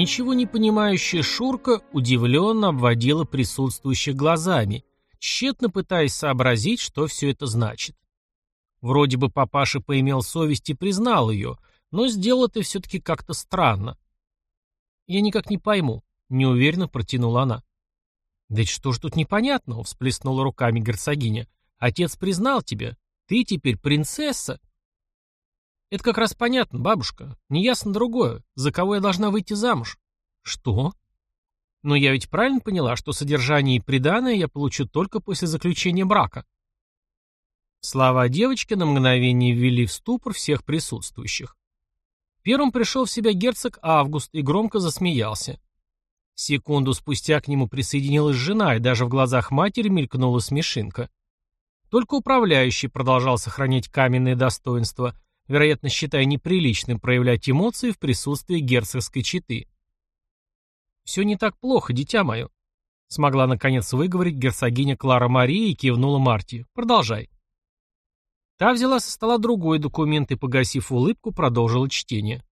Ничего не понимающая Шурка удивленно обводила присутствующих глазами, тщетно пытаясь сообразить, что все это значит. Вроде бы папаша поимел совесть и признал ее, но сделал это все-таки как-то странно. «Я никак не пойму», — неуверенно протянула она. «Да что ж тут непонятного?» — всплеснула руками герцогиня. «Отец признал тебя. Ты теперь принцесса». «Это как раз понятно, бабушка. Неясно другое. За кого я должна выйти замуж?» «Что?» «Но я ведь правильно поняла, что содержание и приданое я получу только после заключения брака». Слова девочки на мгновение ввели в ступор всех присутствующих. Первым пришел в себя герцог Август и громко засмеялся. Секунду спустя к нему присоединилась жена, и даже в глазах матери мелькнула смешинка. Только управляющий продолжал сохранять каменное достоинство, вероятно, считая неприличным проявлять эмоции в присутствии герцогской четы. «Все не так плохо, дитя мое», — смогла наконец выговорить герцогиня Клара Мария и кивнула Марти. «Продолжай». Та взяла со стола другой документ и, погасив улыбку, продолжила чтение.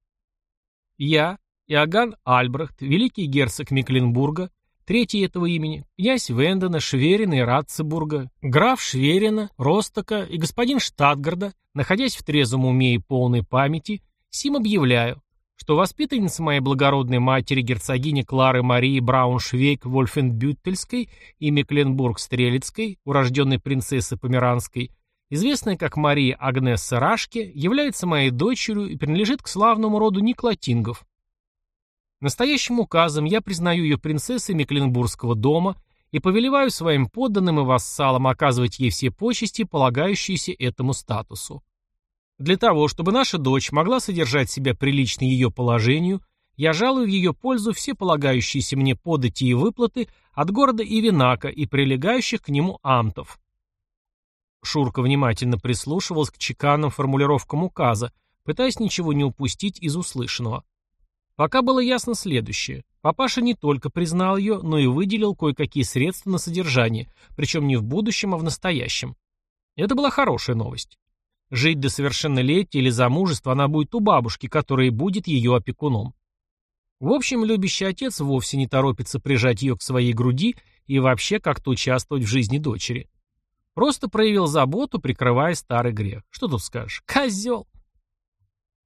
«Я, Иоганн Альбрехт, великий герцог Мекленбурга, третий этого имени, князь Вендена, Шверина и Ратцебурга, граф Шверина, Ростока и господин Штатгарда, находясь в трезвом уме и полной памяти, сим объявляю, что воспитанница моей благородной матери герцогини Клары Марии Брауншвейг Вольфенбюттельской и Мекленбург-Стрелецкой, урожденной принцессы Померанской, известная как Мария Агнесса Рашке, является моей дочерью и принадлежит к славному роду Никлатингов. Настоящим указом я признаю ее принцессой Мекленбургского дома и повелеваю своим подданным и вассалам оказывать ей все почести, полагающиеся этому статусу. Для того, чтобы наша дочь могла содержать себя прилично ее положению, я жалую в ее пользу все полагающиеся мне подати и выплаты от города Ивинака и прилегающих к нему амтов. Шурка внимательно прислушивалась к чеканным формулировкам указа, пытаясь ничего не упустить из услышанного. Пока было ясно следующее. Папаша не только признал ее, но и выделил кое-какие средства на содержание, причем не в будущем, а в настоящем. Это была хорошая новость. Жить до совершеннолетия или замужества она будет у бабушки, которая будет ее опекуном. В общем, любящий отец вовсе не торопится прижать ее к своей груди и вообще как-то участвовать в жизни дочери. Просто проявил заботу, прикрывая старый грех. Что тут скажешь? Козел!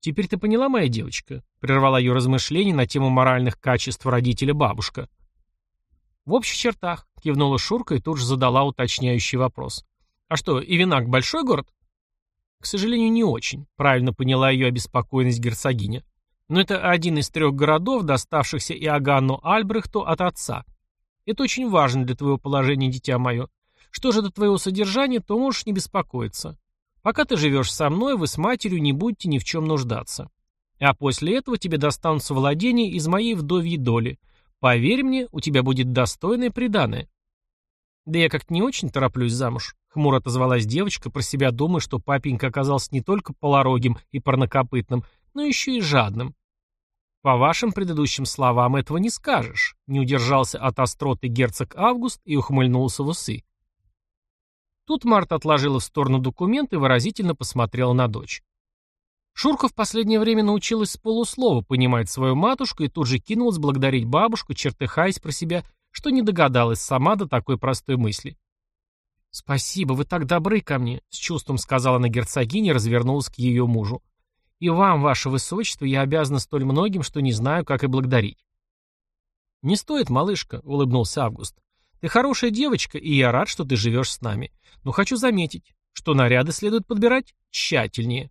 Теперь ты поняла, моя девочка? Прервала ее размышления на тему моральных качеств родителя бабушка. В общих чертах, кивнула Шурка и тут же задала уточняющий вопрос. А что, Ивинак большой город? К сожалению, не очень, правильно поняла ее обеспокоенность герцогиня. Но это один из трех городов, доставшихся Иоганну Альбрехту от отца. Это очень важно для твоего положения, дитя мое. Что же до твоего содержания, то можешь не беспокоиться. Пока ты живешь со мной, вы с матерью не будете ни в чем нуждаться. А после этого тебе достанутся владения из моей вдовьей доли. Поверь мне, у тебя будет достойное приданое. Да я как-то не очень тороплюсь замуж. Хмуро отозвалась девочка, про себя думая, что папенька оказался не только полорогим и парнокопытным, но еще и жадным. По вашим предыдущим словам этого не скажешь. Не удержался от остроты герцог Август и ухмыльнулся в усы. Тут Марта отложила в сторону документ и выразительно посмотрела на дочь. Шурка в последнее время научилась с полуслова понимать свою матушку и тут же кинулась благодарить бабушку, чертыхаясь про себя, что не догадалась сама до такой простой мысли. «Спасибо, вы так добры ко мне», — с чувством сказала на герцогине и развернулась к ее мужу. «И вам, ваше высочество, я обязана столь многим, что не знаю, как и благодарить». «Не стоит, малышка», — улыбнулся Август. Ты хорошая девочка, и я рад, что ты живешь с нами. Но хочу заметить, что наряды следует подбирать тщательнее.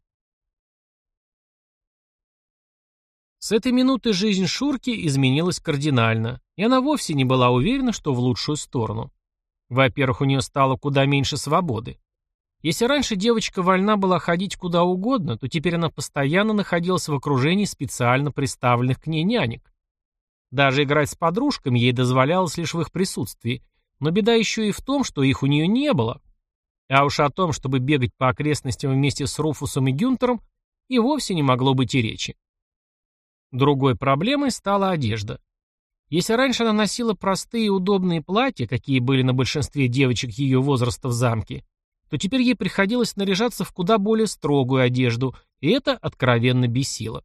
С этой минуты жизнь Шурки изменилась кардинально, и она вовсе не была уверена, что в лучшую сторону. Во-первых, у нее стало куда меньше свободы. Если раньше девочка вольна была ходить куда угодно, то теперь она постоянно находилась в окружении специально представленных к ней нянек. Даже играть с подружками ей дозволялось лишь в их присутствии, но беда еще и в том, что их у нее не было. А уж о том, чтобы бегать по окрестностям вместе с Руфусом и Гюнтером, и вовсе не могло быть и речи. Другой проблемой стала одежда. Если раньше она носила простые и удобные платья, какие были на большинстве девочек ее возраста в замке, то теперь ей приходилось наряжаться в куда более строгую одежду, и это откровенно бесило.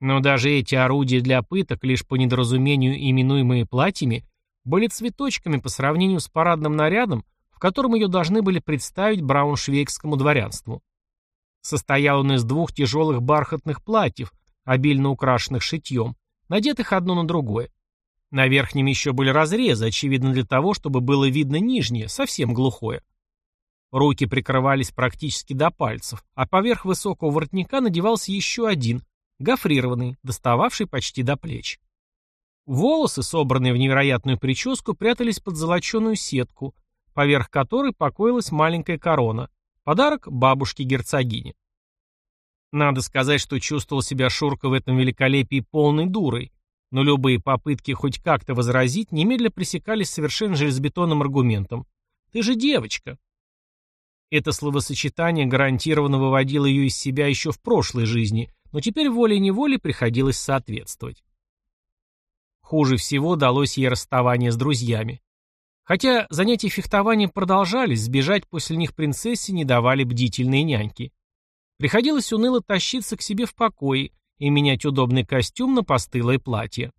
Но даже эти орудия для пыток, лишь по недоразумению именуемые платьями, были цветочками по сравнению с парадным нарядом, в котором ее должны были представить брауншвейгскому дворянству. Состоял он из двух тяжелых бархатных платьев, обильно украшенных шитьем, надетых одно на другое. На верхнем еще были разрезы, очевидно для того, чтобы было видно нижнее, совсем глухое. Руки прикрывались практически до пальцев, а поверх высокого воротника надевался еще один, гофрированный, достававший почти до плеч. Волосы, собранные в невероятную прическу, прятались под золоченую сетку, поверх которой покоилась маленькая корона, подарок бабушке-герцогине. Надо сказать, что чувствовал себя Шурка в этом великолепии полной дурой, но любые попытки хоть как-то возразить немедля пресекались совершенно железобетонным аргументом. «Ты же девочка!» Это словосочетание гарантированно выводило ее из себя еще в прошлой жизни, но теперь волей-неволей приходилось соответствовать. Хуже всего далось ей расставание с друзьями. Хотя занятия фехтованием продолжались, сбежать после них принцессе не давали бдительные няньки. Приходилось уныло тащиться к себе в покое и менять удобный костюм на постылое платье.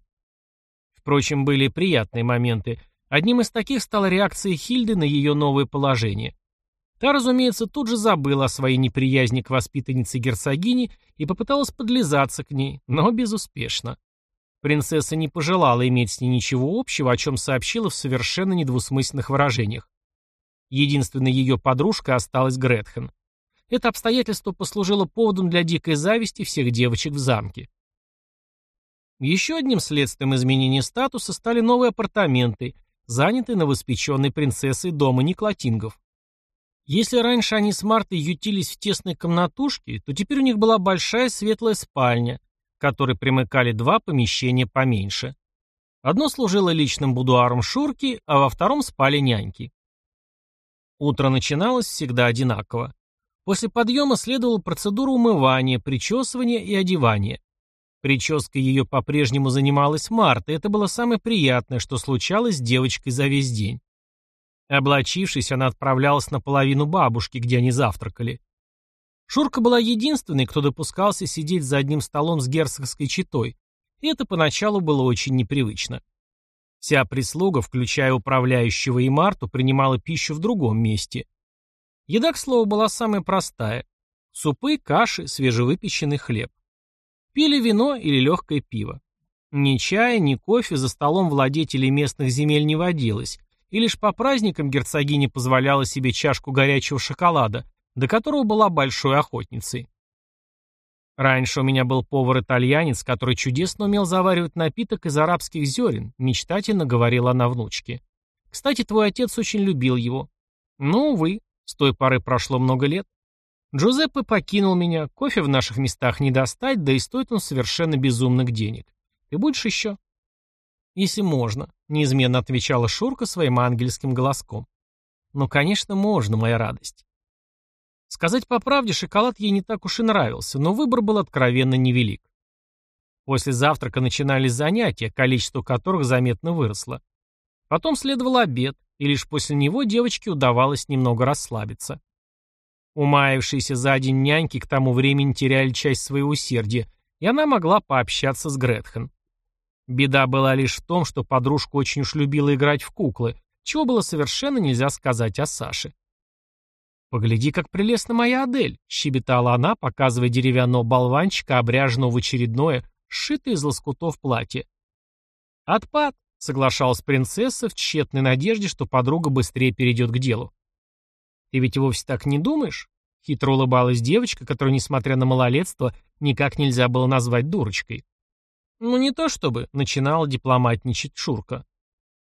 Впрочем, были приятные моменты. Одним из таких стала реакция Хильды на ее новое положение. Та, разумеется, тут же забыла о своей неприязни к воспитаннице герцогини и попыталась подлизаться к ней, но безуспешно. Принцесса не пожелала иметь с ней ничего общего, о чем сообщила в совершенно недвусмысленных выражениях. Единственной ее подружкой осталась Гретхен. Это обстоятельство послужило поводом для дикой зависти всех девочек в замке. Еще одним следствием изменения статуса стали новые апартаменты, занятые новоспеченной принцессой дома Никлатингов. Если раньше они с Мартой ютились в тесной комнатушке, то теперь у них была большая светлая спальня, к которой примыкали два помещения поменьше. Одно служило личным будуаром Шурки, а во втором спали няньки. Утро начиналось всегда одинаково. После подъема следовала процедура умывания, причесывания и одевания. Прической ее по-прежнему занималась Марта, и это было самое приятное, что случалось с девочкой за весь день. Облачившись, она отправлялась на половину бабушки, где они завтракали. Шурка была единственной, кто допускался сидеть за одним столом с герцогской четой, и это поначалу было очень непривычно. Вся прислуга, включая управляющего и Марту, принимала пищу в другом месте. Еда, к слову, была самая простая. Супы, каши, свежевыпеченный хлеб. Пили вино или легкое пиво. Ни чая, ни кофе за столом владетелей местных земель не водилось, и лишь по праздникам герцогиня позволяла себе чашку горячего шоколада, до которого была большой охотницей. Раньше у меня был повар-итальянец, который чудесно умел заваривать напиток из арабских зерен, мечтательно говорила она внучке. Кстати, твой отец очень любил его. Ну, увы, с той поры прошло много лет. Джузеппе покинул меня, кофе в наших местах не достать, да и стоит он совершенно безумных денег. Ты будешь еще? Если можно, неизменно отвечала Шурка своим ангельским голоском. Ну, конечно, можно, моя радость. Сказать по правде, шоколад ей не так уж и нравился, но выбор был откровенно невелик. После завтрака начинались занятия, количество которых заметно выросло. Потом следовал обед, и лишь после него девочке удавалось немного расслабиться. Умаявшиеся за день няньки к тому времени теряли часть своего усердия, и она могла пообщаться с Гретхен. Беда была лишь в том, что подружка очень уж любила играть в куклы, чего было совершенно нельзя сказать о Саше. «Погляди, как прелестна моя Адель!» — щебетала она, показывая деревянного болванчика, обряженного в очередное, сшитое из лоскутов платье. «Отпад!» — соглашалась принцесса в тщетной надежде, что подруга быстрее перейдет к делу. «Ты ведь вовсе так не думаешь?» — хитро улыбалась девочка, которую, несмотря на малолетство, никак нельзя было назвать дурочкой. «Ну не то чтобы», — начинала дипломатничать Шурка.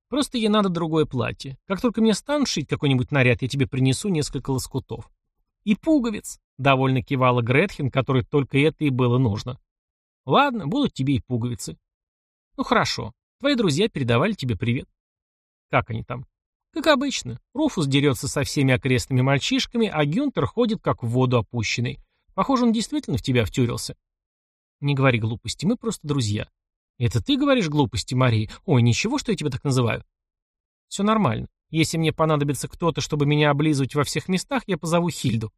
Просто ей надо другое платье. Как только мне станут шить какой-нибудь наряд, я тебе принесу несколько лоскутов. И пуговиц, довольно кивала Гретхен, которой только это и было нужно. Ладно, будут тебе и пуговицы. Ну хорошо. Твои друзья передавали тебе привет. Как они там? Как обычно. Руфус дерется со всеми окрестными мальчишками, а Гюнтер ходит как в воду опущенный. Похоже, он действительно в тебя втюрился. Не говори глупости, мы просто друзья. «Это ты говоришь глупости, Мария? Ой, ничего, что я тебя так называю?» «Все нормально. Если мне понадобится кто-то, чтобы меня облизывать во всех местах, я позову Хильду».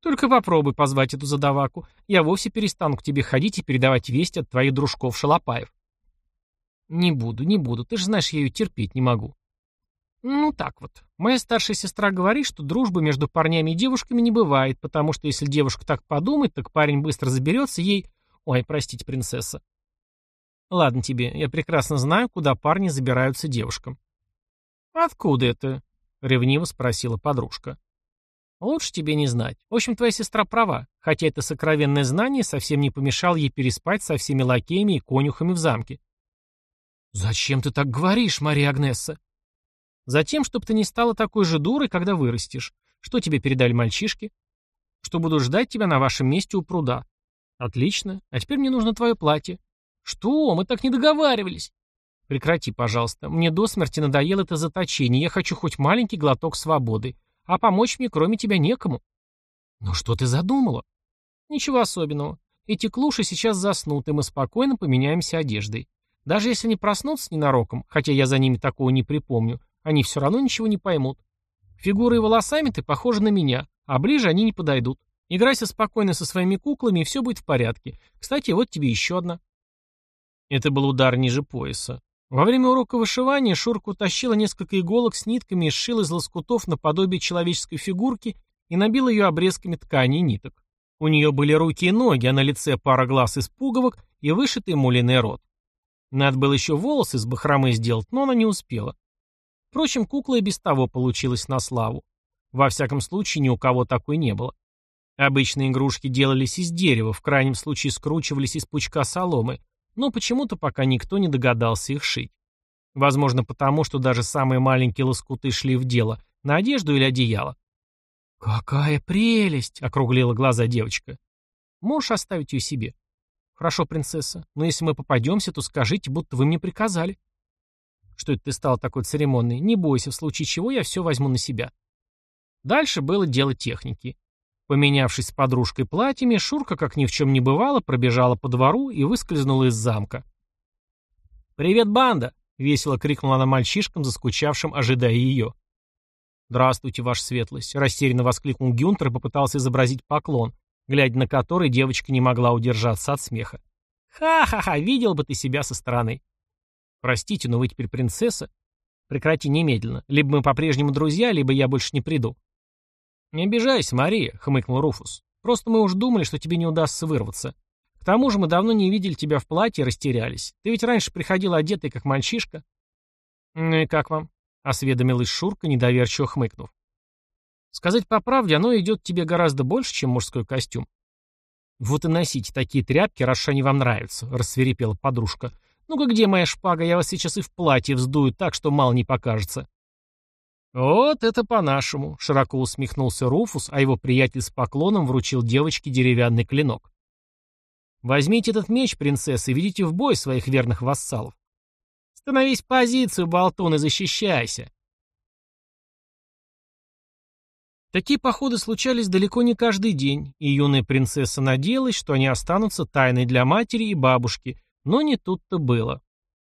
Только попробуй позвать эту задаваку. Я вовсе перестану к тебе ходить и передавать вести от твоих дружков-шалопаев. Не буду, не буду. Ты же знаешь, я ее терпеть не могу. Ну так вот. Моя старшая сестра говорит, что дружбы между парнями и девушками не бывает, потому что если девушка так подумает, так парень быстро заберется ей... Ой, простите, принцесса. Ладно тебе, я прекрасно знаю, куда парни забираются девушкам. Откуда это? Ревниво спросила подружка. Лучше тебе не знать. В общем, твоя сестра права, хотя это сокровенное знание совсем не помешало ей переспать со всеми лакеями и конюхами в замке. «Зачем ты так говоришь, Мария Агнесса?» Затем, чтобы ты не стала такой же дурой, когда вырастешь. Что тебе передали мальчишки? Что буду ждать тебя на вашем месте у пруда. Отлично. А теперь мне нужно твое платье. Что? Мы так не договаривались. Прекрати, пожалуйста. Мне до смерти надоело это заточение. Я хочу хоть маленький глоток свободы. А помочь мне кроме тебя некому. Ну что ты задумала? Ничего особенного. Эти клуши сейчас заснут, и мы спокойно поменяемся одеждой. Даже если не проснутся ненароком, хотя я за ними такого не припомню, они все равно ничего не поймут. Фигурой и волосами ты похожа на меня, а ближе они не подойдут. Играйся спокойно со своими куклами, и все будет в порядке. Кстати, вот тебе еще одна. Это был удар ниже пояса. Во время урока вышивания Шурка утащила несколько иголок с нитками и сшила из лоскутов наподобие человеческой фигурки и набила ее обрезками ткани и ниток. У нее были руки и ноги, а на лице пара глаз из пуговок и вышитый мулиный рот. Надо было еще волосы с бахромы сделать, но она не успела. Впрочем, кукла и без того получилась на славу. Во всяком случае, ни у кого такой не было. Обычные игрушки делались из дерева, в крайнем случае скручивались из пучка соломы, но почему-то пока никто не догадался их шить. Возможно, потому, что даже самые маленькие лоскуты шли в дело, на одежду или одеяло. «Какая прелесть!» — округлила глаза девочка. «Можешь оставить ее себе?» «Хорошо, принцесса, но если мы попадемся, то скажите, будто вы мне приказали». Что это ты стал такой церемонный? Не бойся, в случае чего я все возьму на себя. Дальше было дело техники. Поменявшись с подружкой платьями, Шурка, как ни в чем не бывало, пробежала по двору и выскользнула из замка. «Привет, банда!» — весело крикнула она мальчишкам, заскучавшим, ожидая ее. «Здравствуйте, ваша светлость!» — растерянно воскликнул Гюнтер и попытался изобразить поклон, глядя на который девочка не могла удержаться от смеха. «Ха-ха-ха, видел бы ты себя со стороны!» «Простите, но вы теперь принцесса?» «Прекрати немедленно. Либо мы по-прежнему друзья, либо я больше не приду». «Не обижайся, Мария», — хмыкнул Руфус. «Просто мы уж думали, что тебе не удастся вырваться. К тому же мы давно не видели тебя в платье и растерялись. Ты ведь раньше приходила одетый, как мальчишка». «Ну и как вам?» — осведомилась Шурка, недоверчиво хмыкнув. «Сказать по правде, оно идет тебе гораздо больше, чем мужской костюм». «Вот и носите такие тряпки, раз они вам нравятся», — рассверепела подружка. «Ну-ка, где моя шпага? Я вас сейчас и в платье вздую так, что мало не покажется». «Вот это по-нашему», — широко усмехнулся Руфус, а его приятель с поклоном вручил девочке деревянный клинок. «Возьмите этот меч, принцесса, и ведите в бой своих верных вассалов. Становись в позицию, болтун, и защищайся». Такие походы случались далеко не каждый день, и юная принцесса надеялась, что они останутся тайной для матери и бабушки, но не тут-то было.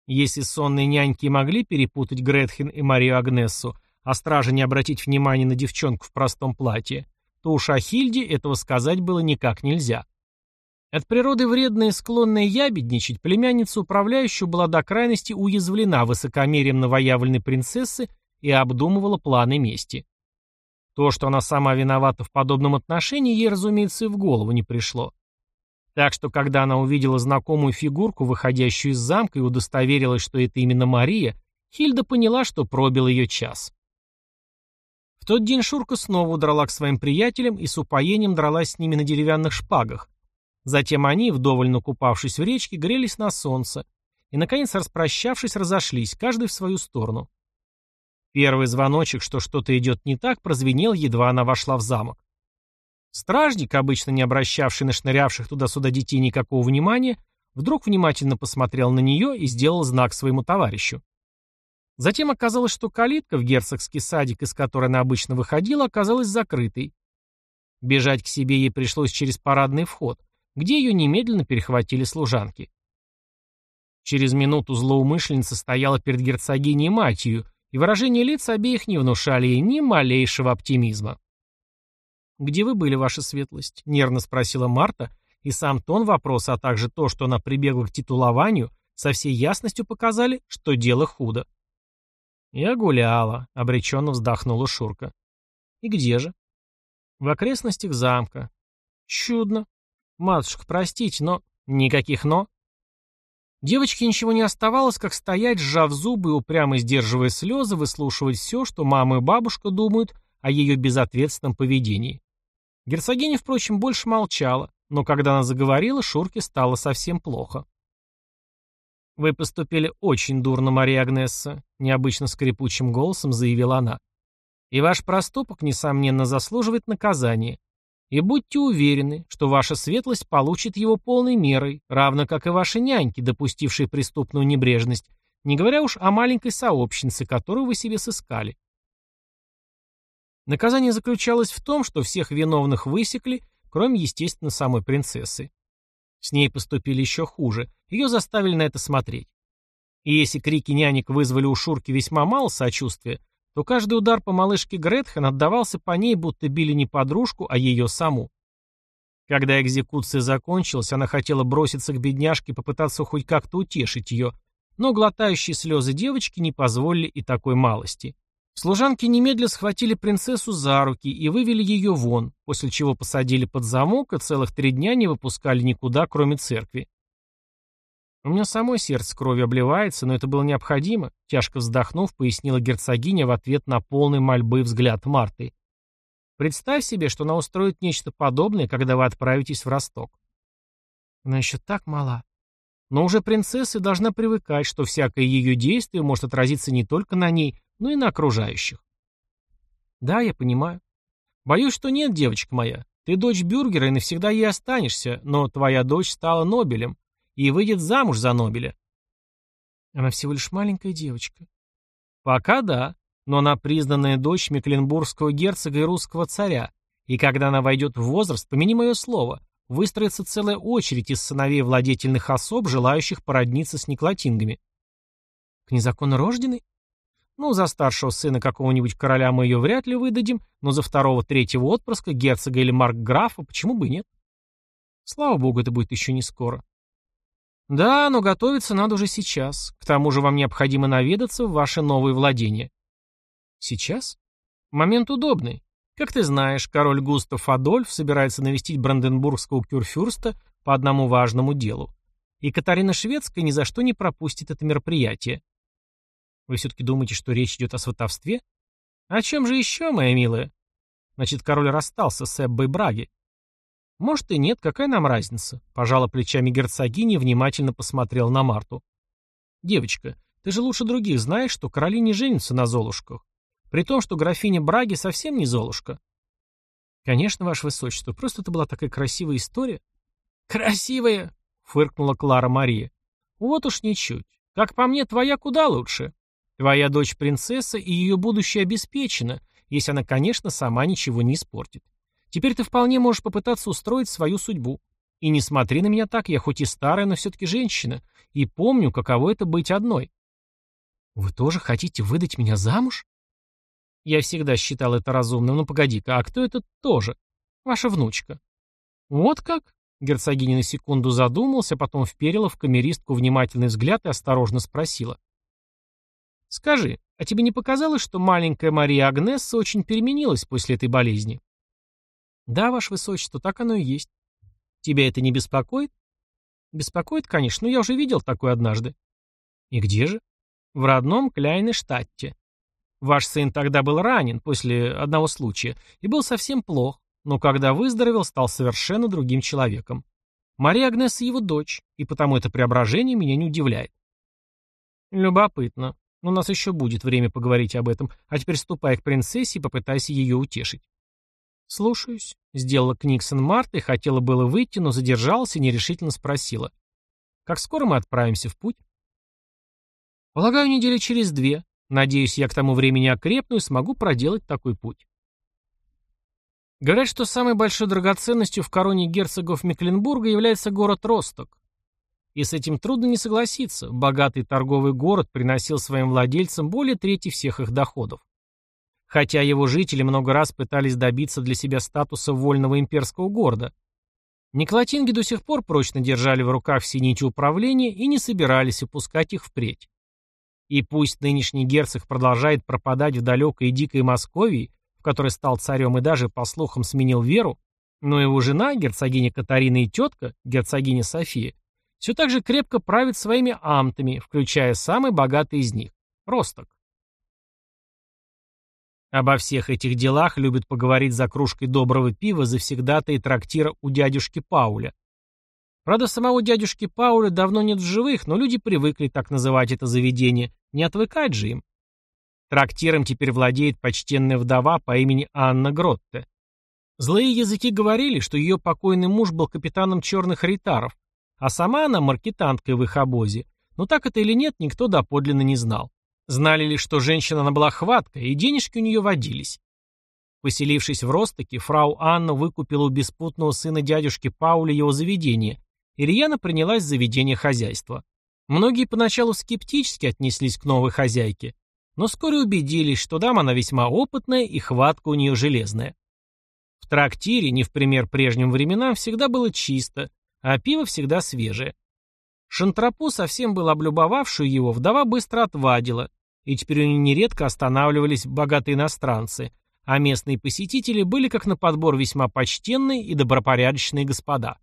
Если сонные няньки могли перепутать Гретхен и Марию Агнессу, а стражи не обратить внимания на девчонку в простом платье, то уж о Хильде этого сказать было никак нельзя. От природы вредная и склонная ябедничать, племянница управляющую была до крайности уязвлена высокомерием новоявленной принцессы и обдумывала планы мести. То, что она сама виновата в подобном отношении, ей, разумеется, и в голову не пришло. Так что, когда она увидела знакомую фигурку, выходящую из замка, и удостоверилась, что это именно Мария, Хильда поняла, что пробил ее час. Тот день Шурка снова удрала к своим приятелям и с упоением дралась с ними на деревянных шпагах. Затем они, вдоволь накупавшись в речке, грелись на солнце и, наконец, распрощавшись, разошлись, каждый в свою сторону. Первый звоночек, что что-то идет не так, прозвенел, едва она вошла в замок. Стражник, обычно не обращавший на шнырявших туда-сюда детей никакого внимания, вдруг внимательно посмотрел на нее и сделал знак своему товарищу. Затем оказалось, что калитка в герцогский садик, из которой она обычно выходила, оказалась закрытой. Бежать к себе ей пришлось через парадный вход, где ее немедленно перехватили служанки. Через минуту злоумышленница стояла перед герцогиней матью, и выражения лиц обеих не внушали ей ни малейшего оптимизма. «Где вы были, ваша светлость?» — нервно спросила Марта, и сам тон вопроса, а также то, что она прибегла к титулованию, со всей ясностью показали, что дело худо. «Я гуляла», — обреченно вздохнула Шурка. «И где же?» «В окрестностях замка». «Чудно. Матушка, простите, но...» «Никаких «но». Девочке ничего не оставалось, как стоять, сжав зубы и упрямо сдерживая слезы, выслушивать все, что мама и бабушка думают о ее безответственном поведении. Герцогиня, впрочем, больше молчала, но когда она заговорила, Шурке стало совсем плохо. «Вы поступили очень дурно, Мария Агнесса», — необычно скрипучим голосом заявила она. «И ваш проступок, несомненно, заслуживает наказания. И будьте уверены, что ваша светлость получит его полной мерой, равно как и ваши няньки, допустившие преступную небрежность, не говоря уж о маленькой сообщнице, которую вы себе сыскали. Наказание заключалось в том, что всех виновных высекли, кроме, естественно, самой принцессы. С ней поступили еще хуже, ее заставили на это смотреть. И если крики нянек вызвали у Шурки весьма мало сочувствия, то каждый удар по малышке Гретхен отдавался по ней, будто били не подружку, а ее саму. Когда экзекуция закончилась, она хотела броситься к бедняжке и попытаться хоть как-то утешить ее, но глотающие слезы девочки не позволили и такой малости. Служанки немедля схватили принцессу за руки и вывели ее вон, после чего посадили под замок и целых три дня не выпускали никуда, кроме церкви. «У меня самой сердце кровью обливается, но это было необходимо», тяжко вздохнув, пояснила герцогиня в ответ на полный мольбы взгляд Марты. «Представь себе, что она устроит нечто подобное, когда вы отправитесь в Росток». «Она еще так мала», но уже принцесса должна привыкать, что всякое ее действие может отразиться не только на ней, но и на окружающих. Да, я понимаю. Боюсь, что нет, девочка моя. Ты дочь бюргера и навсегда ей останешься, но твоя дочь стала Нобелем и выйдет замуж за Нобеля. Она всего лишь маленькая девочка. Пока да, но она признанная дочь Мекленбургского герцога и русского царя, и когда она войдет в возраст, помяни мое слово, выстроится целая очередь из сыновей владетельных особ, желающих породниться с Никлатингами. К незаконно рожденной? Ну, за старшего сына какого-нибудь короля мы ее вряд ли выдадим, но за второго-третьего отпрыска, герцога или маркграфа, почему бы нет? Слава богу, это будет еще не скоро. Да, но готовиться надо уже сейчас. К тому же вам необходимо наведаться в ваши новые владения. Сейчас? Момент удобный. Как ты знаешь, король Густав Адольф собирается навестить бранденбургского кюрфюрста по одному важному делу. И Катарина Шведская ни за что не пропустит это мероприятие. Вы все-таки думаете, что речь идет о сватовстве? О чем же еще, моя милая? Значит, король расстался с Эббой Браги. Может и нет, какая нам разница? Пожала плечами герцогини и внимательно посмотрел на Марту. Девочка, ты же лучше других знаешь, что короли не женятся на золушках. При том, что графиня Браги совсем не золушка. Конечно, ваше высочество, просто это была такая красивая история. Красивая, фыркнула Клара Мария. Вот уж ничуть. Как по мне, твоя куда лучше. Твоя дочь принцесса, и ее будущее обеспечено, если она, конечно, сама ничего не испортит. Теперь ты вполне можешь попытаться устроить свою судьбу. И не смотри на меня так, я хоть и старая, но все-таки женщина, и помню, каково это быть одной. Вы тоже хотите выдать меня замуж? Я всегда считал это разумным, но погоди-ка, а кто это тоже? Ваша внучка. Вот как? Герцогиня на секунду задумался, потом вперила в камеристку внимательный взгляд и осторожно спросила. «Скажи, а тебе не показалось, что маленькая Мария Агнесса очень переменилась после этой болезни?» Да, ваше высочество, так оно и есть. Тебя это не беспокоит? Беспокоит, конечно, но я уже видел такое однажды. И где же? В родном Кляйне-штатте. Ваш сын тогда был ранен после одного случая и был совсем плох, но когда выздоровел, стал совершенно другим человеком. Мария Агнеса его дочь, и потому это преображение меня не удивляет. Любопытно. Но у нас еще будет время поговорить об этом, а теперь ступай к принцессе и попытайся ее утешить. «Слушаюсь», — сделала Книксон Марта и хотела было выйти, но задержалась и нерешительно спросила. «Как скоро мы отправимся в путь?» «Полагаю, недели через две. Надеюсь, я к тому времени окрепну и смогу проделать такой путь». Говорят, что самой большой драгоценностью в короне герцогов Мекленбурга является город Росток. И с этим трудно не согласиться. Богатый торговый город приносил своим владельцам более трети всех их доходов. хотя его жители много раз пытались добиться для себя статуса вольного имперского города. Николатинги до сих пор прочно держали в руках все нити управления и не собирались упускать их впредь. И пусть нынешний герцог продолжает пропадать в далекой и дикой Московии, в которой стал царем и даже, по слухам, сменил веру, но его жена, герцогиня Катарина и тетка, герцогиня София, все так же крепко правит своими амтами, включая самый богатый из них – Росток. Обо всех этих делах любят поговорить за кружкой доброго пива завсегдата и трактира у дядюшки Пауля. Правда, самого дядюшки Пауля давно нет в живых, но люди привыкли так называть это заведение, не отвыкать же им. Трактиром теперь владеет почтенная вдова по имени Анна Гротте. Злые языки говорили, что ее покойный муж был капитаном черных ритаров, а сама она маркетанткой в их обозе, но так это или нет, никто доподлинно не знал. Знали лишь, что женщина она была хваткая, и денежки у нее водились. Поселившись в Ростоке, фрау Анна выкупила у беспутного сына дядюшки Пауля его заведение, и Рьяна принялась за ведение хозяйства. Многие поначалу скептически отнеслись к новой хозяйке, но вскоре убедились, что дама она весьма опытная и хватка у нее железная. В трактире, не в пример прежним временам, всегда было чисто, а пиво всегда свежее. Шантропу, совсем был облюбовавшую его, вдова быстро отвадила, и теперь у нее нередко останавливались богатые иностранцы, а местные посетители были как на подбор весьма почтенные и добропорядочные господа.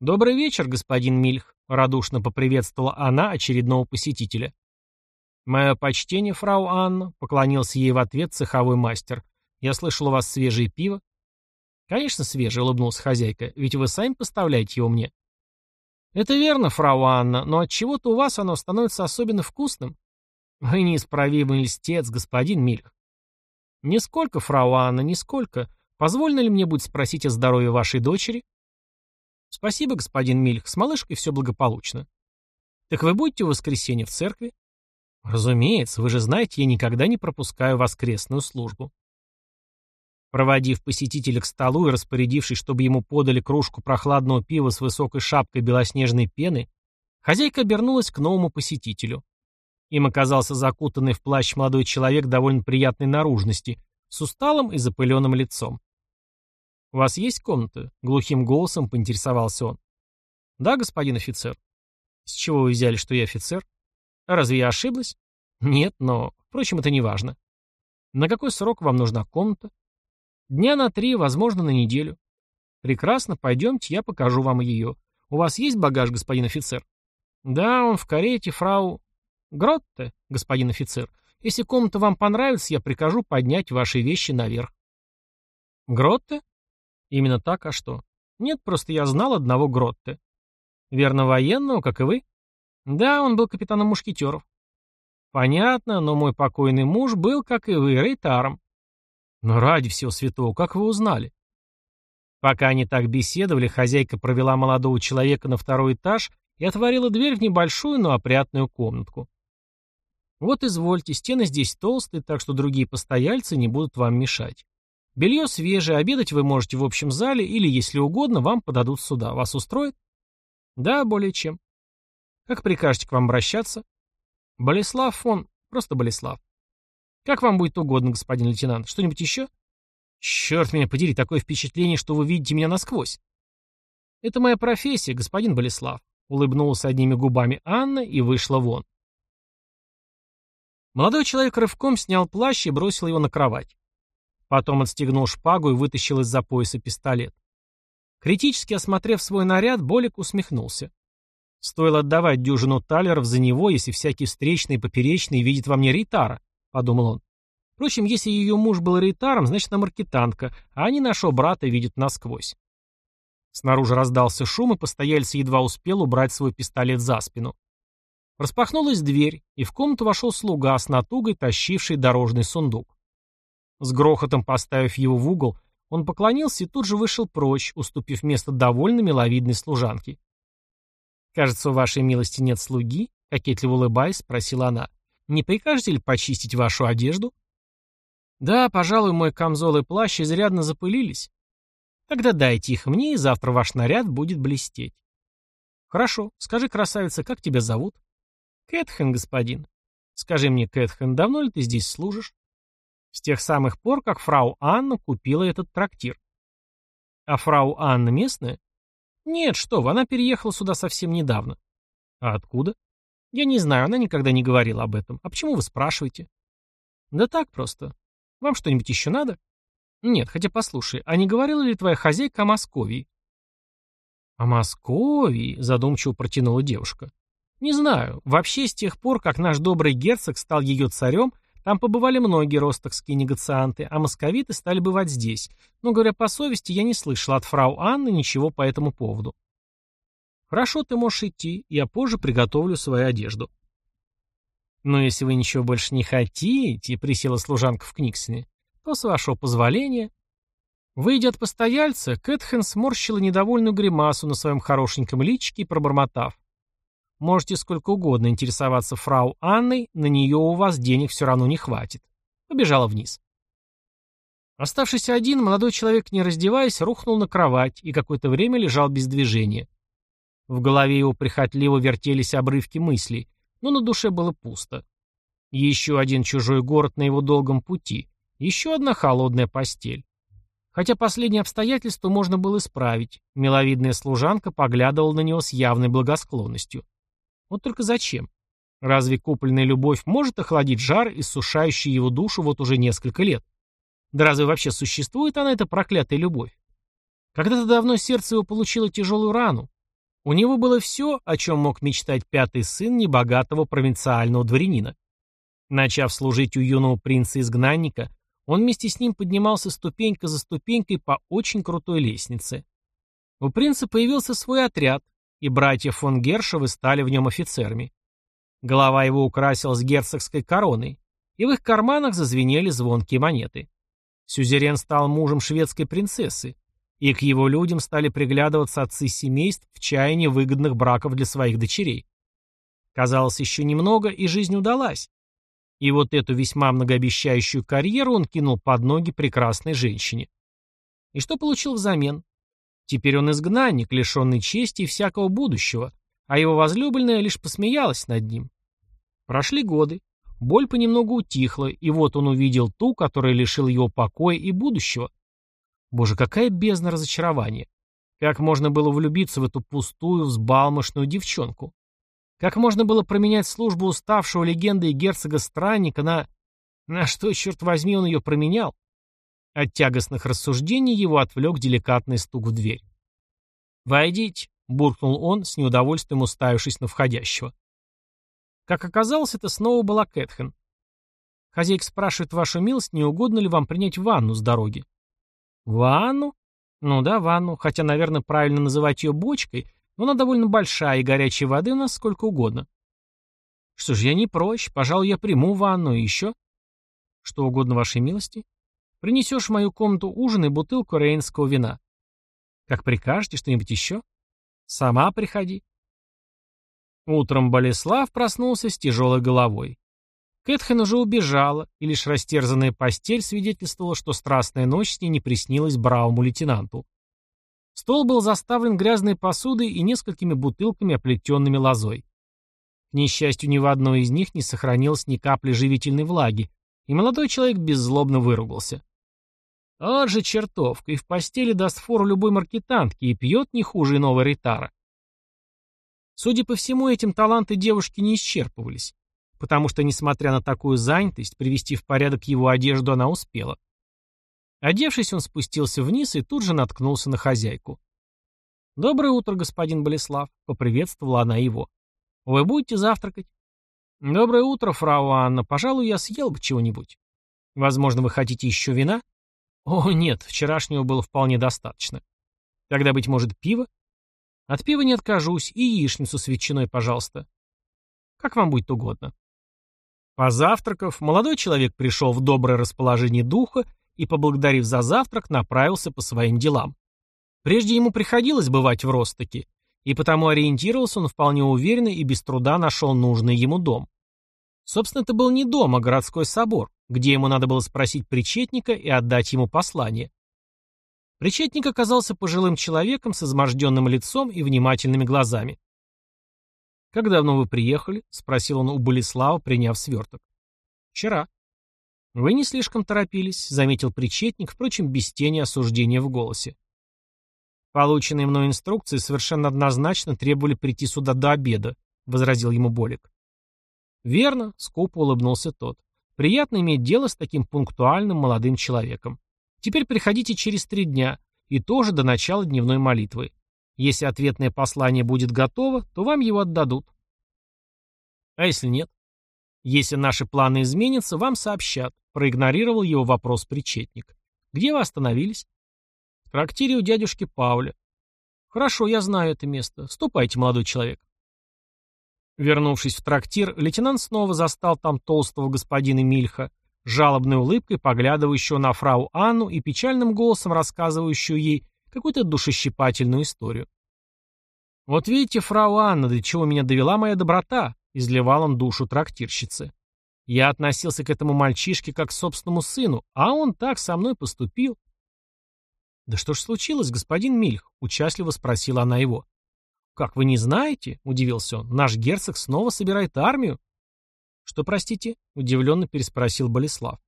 «Добрый вечер, господин Мильх», — радушно поприветствовала она очередного посетителя. «Мое почтение, фрау Анна», — поклонился ей в ответ цеховой мастер. «Я слышал, у вас свежее пиво». «Конечно, свежее», — улыбнулась хозяйка, — «ведь вы сами поставляете его мне». «Это верно, фрау Анна, но от чего то у вас оно становится особенно вкусным. Вы неисправимый льстец, господин Мильх. Нисколько, фрау Анна, нисколько. Позволено ли мне будет спросить о здоровье вашей дочери? Спасибо, господин Мильх, с малышкой все благополучно. Так вы будете в воскресенье в церкви? Разумеется, вы же знаете, я никогда не пропускаю воскресную службу. Проводив посетителя к столу и распорядившись, чтобы ему подали кружку прохладного пива с высокой шапкой белоснежной пены, хозяйка обернулась к новому посетителю. Им оказался закутанный в плащ молодой человек довольно приятной наружности, с усталым и запыленным лицом. «У вас есть комната?» — глухим голосом поинтересовался он. «Да, господин офицер». «С чего вы взяли, что я офицер?» «Разве я ошиблась?» «Нет, но, впрочем, это не важно». «На какой срок вам нужна комната?» «Дня на три, возможно, на неделю». «Прекрасно, пойдемте, я покажу вам ее. У вас есть багаж, господин офицер?» «Да, он в карете, фрау...» «Гротте, господин офицер. Если комната вам понравится, я прикажу поднять ваши вещи наверх». «Гротте?» «Именно так, а что?» «Нет, просто я знал одного Гротте». «Верно военного, как и вы?» «Да, он был капитаном мушкетеров». «Понятно, но мой покойный муж был, как и вы, рейтаром». «Но ради всего святого, как вы узнали?» Пока они так беседовали, хозяйка провела молодого человека на второй этаж и отворила дверь в небольшую, но опрятную комнатку. Вот извольте, стены здесь толстые, так что другие постояльцы не будут вам мешать. Белье свежее, обедать вы можете в общем зале или, если угодно, вам подадут сюда. Вас устроит? Да, более чем. Как прикажете к вам обращаться? Болеслав фон... Просто Болеслав. Как вам будет угодно, господин лейтенант. Что-нибудь еще? Черт меня подери, такое впечатление, что вы видите меня насквозь. Это моя профессия, господин Болеслав. Улыбнулась одними губами Анна и вышла вон. Молодой человек рывком снял плащ и бросил его на кровать. Потом отстегнул шпагу и вытащил из-за пояса пистолет. Критически осмотрев свой наряд, Болик усмехнулся. «Стоило отдавать дюжину талеров за него, если всякий встречный и поперечный видит во мне рейтара», — подумал он. Впрочем, если ее муж был рейтаром, значит, она маркетанка, а они нашего брата видят насквозь. Снаружи раздался шум, и постояльцы едва успел убрать свой пистолет за спину. Распахнулась дверь, и в комнату вошел слуга с натугой, тащивший дорожный сундук. С грохотом поставив его в угол, он поклонился и тут же вышел прочь, уступив место довольно миловидной служанке. «Кажется, у вашей милости нет слуги?» — кокетливо улыбаясь, спросила она. «Не прикажете ли почистить вашу одежду?» «Да, пожалуй, мой камзол и плащ изрядно запылились. Тогда дайте их мне, и завтра ваш наряд будет блестеть». «Хорошо. Скажи, красавица, как тебя зовут?» «Кэтхен, господин. Скажи мне, Кэтхен, давно ли ты здесь служишь?» С тех самых пор, как фрау Анна купила этот трактир. А фрау Анна местная? Нет, что вы, она переехала сюда совсем недавно. А откуда? Я не знаю, она никогда не говорила об этом. А почему вы спрашиваете? Да так просто. Вам что-нибудь еще надо? Нет, хотя послушай, а не говорила ли твоя хозяйка о Московии? О Московии? Задумчиво протянула девушка. Не знаю. Вообще, с тех пор, как наш добрый герцог стал ее царем, там побывали многие ростокские негацианты, а московиты стали бывать здесь. Но, говоря по совести, я не слышал от фрау Анны ничего по этому поводу. Хорошо, ты можешь идти, я позже приготовлю свою одежду. Но если вы ничего больше не хотите, присела служанка в Книксоне, то, с вашего позволения... Выйдя от постояльца, Кэтхен сморщила недовольную гримасу на своем хорошеньком личике и пробормотав. Можете сколько угодно интересоваться фрау Анной, на нее у вас денег все равно не хватит. Побежала вниз. Оставшись один, молодой человек, не раздеваясь, рухнул на кровать и какое-то время лежал без движения. В голове его прихотливо вертелись обрывки мыслей, но на душе было пусто. Еще один чужой город на его долгом пути, еще одна холодная постель. Хотя последнее обстоятельство можно было исправить, миловидная служанка поглядывала на него с явной благосклонностью. Вот только зачем? Разве купленная любовь может охладить жар, иссушающий его душу вот уже несколько лет? Да разве вообще существует она, эта проклятая любовь? Когда-то давно сердце его получило тяжелую рану. У него было все, о чем мог мечтать пятый сын небогатого провинциального дворянина. Начав служить у юного принца-изгнанника, он вместе с ним поднимался ступенька за ступенькой по очень крутой лестнице. У принца появился свой отряд, и братья фон Гершевы стали в нем офицерами. Голова его украсилась герцогской короной, и в их карманах зазвенели звонкие монеты. Сюзерен стал мужем шведской принцессы, и к его людям стали приглядываться отцы семейств в чаянии выгодных браков для своих дочерей. Казалось, еще немного, и жизнь удалась. И вот эту весьма многообещающую карьеру он кинул под ноги прекрасной женщине. И что получил взамен? Теперь он изгнанник, лишенный чести и всякого будущего, а его возлюбленная лишь посмеялась над ним. Прошли годы, боль понемногу утихла, и вот он увидел ту, которая лишила его покоя и будущего. Боже, какая бездна разочарования! Как можно было влюбиться в эту пустую, взбалмошную девчонку? Как можно было променять службу уставшего легенды и герцога-странника на... На что, черт возьми, он ее променял? От тягостных рассуждений его отвлек деликатный стук в дверь. «Войдите», — буркнул он, с неудовольствием уставившись на входящего. Как оказалось, это снова была Кэтхен. Хозяйка спрашивает вашу милость, не угодно ли вам принять ванну с дороги. Ванну? Ну да, ванну, хотя, наверное, правильно называть ее бочкой, но она довольно большая, и горячей воды у нас сколько угодно. Что ж, я не прочь, пожалуй, я приму ванну и еще. Что угодно вашей милости. Принесешь в мою комнату ужин и бутылку рейнского вина. Как прикажете, что-нибудь еще? Сама приходи. Утром Болеслав проснулся с тяжелой головой. Кэтхен уже убежала, и лишь растерзанная постель свидетельствовала, что страстная ночь с ней не приснилась бравому лейтенанту. Стол был заставлен грязной посудой и несколькими бутылками, оплетенными лозой. К несчастью, ни в одной из них не сохранилось ни капли живительной влаги, и молодой человек беззлобно выругался. Вот же чертовка, и в постели даст фору любой маркетантке и пьет не хуже иного ритара. Судя по всему, этим таланты девушки не исчерпывались, потому что, несмотря на такую занятость, привести в порядок его одежду она успела. Одевшись, он спустился вниз и тут же наткнулся на хозяйку. «Доброе утро, господин Болеслав», — поприветствовала она его. «Вы будете завтракать?» «Доброе утро, фрау Анна. Пожалуй, я съел бы чего-нибудь. Возможно, вы хотите еще вина?» О, нет, вчерашнего было вполне достаточно. Тогда, быть может, пиво? От пива не откажусь, и яичницу с ветчиной, пожалуйста. Как вам будет угодно. Позавтракав, молодой человек пришел в доброе расположение духа и, поблагодарив за завтрак, направился по своим делам. Прежде ему приходилось бывать в Ростоке, и потому ориентировался он вполне уверенно и без труда нашел нужный ему дом. Собственно, это был не дом, а городской собор где ему надо было спросить причетника и отдать ему послание. Причетник оказался пожилым человеком с изможденным лицом и внимательными глазами. «Как давно вы приехали?» — спросил он у Болеслава, приняв сверток. «Вчера». «Вы не слишком торопились», — заметил причетник, впрочем, без тени осуждения в голосе. «Полученные мной инструкции совершенно однозначно требовали прийти сюда до обеда», — возразил ему Болик. «Верно», — скупо улыбнулся тот. «Приятно иметь дело с таким пунктуальным молодым человеком. Теперь приходите через три дня, и тоже до начала дневной молитвы. Если ответное послание будет готово, то вам его отдадут». «А если нет?» «Если наши планы изменятся, вам сообщат», — проигнорировал его вопрос причетник. «Где вы остановились?» В трактире у дядюшки Пауля. Хорошо, я знаю это место. Ступайте, молодой человек. Вернувшись в трактир, лейтенант снова застал там толстого господина Мильха, жалобной улыбкой поглядывающего на фрау Анну и печальным голосом рассказывающую ей какую-то душещипательную историю. «Вот видите, фрау Анна, до чего меня довела моя доброта», — изливал он душу трактирщицы. «Я относился к этому мальчишке как к собственному сыну, а он так со мной поступил. «Да что ж случилось, господин Мильх?» — участливо спросила она его. «Как вы не знаете?» — удивился он. «Наш герцог снова собирает армию». «Что, простите?» — удивленно переспросил Болеслав.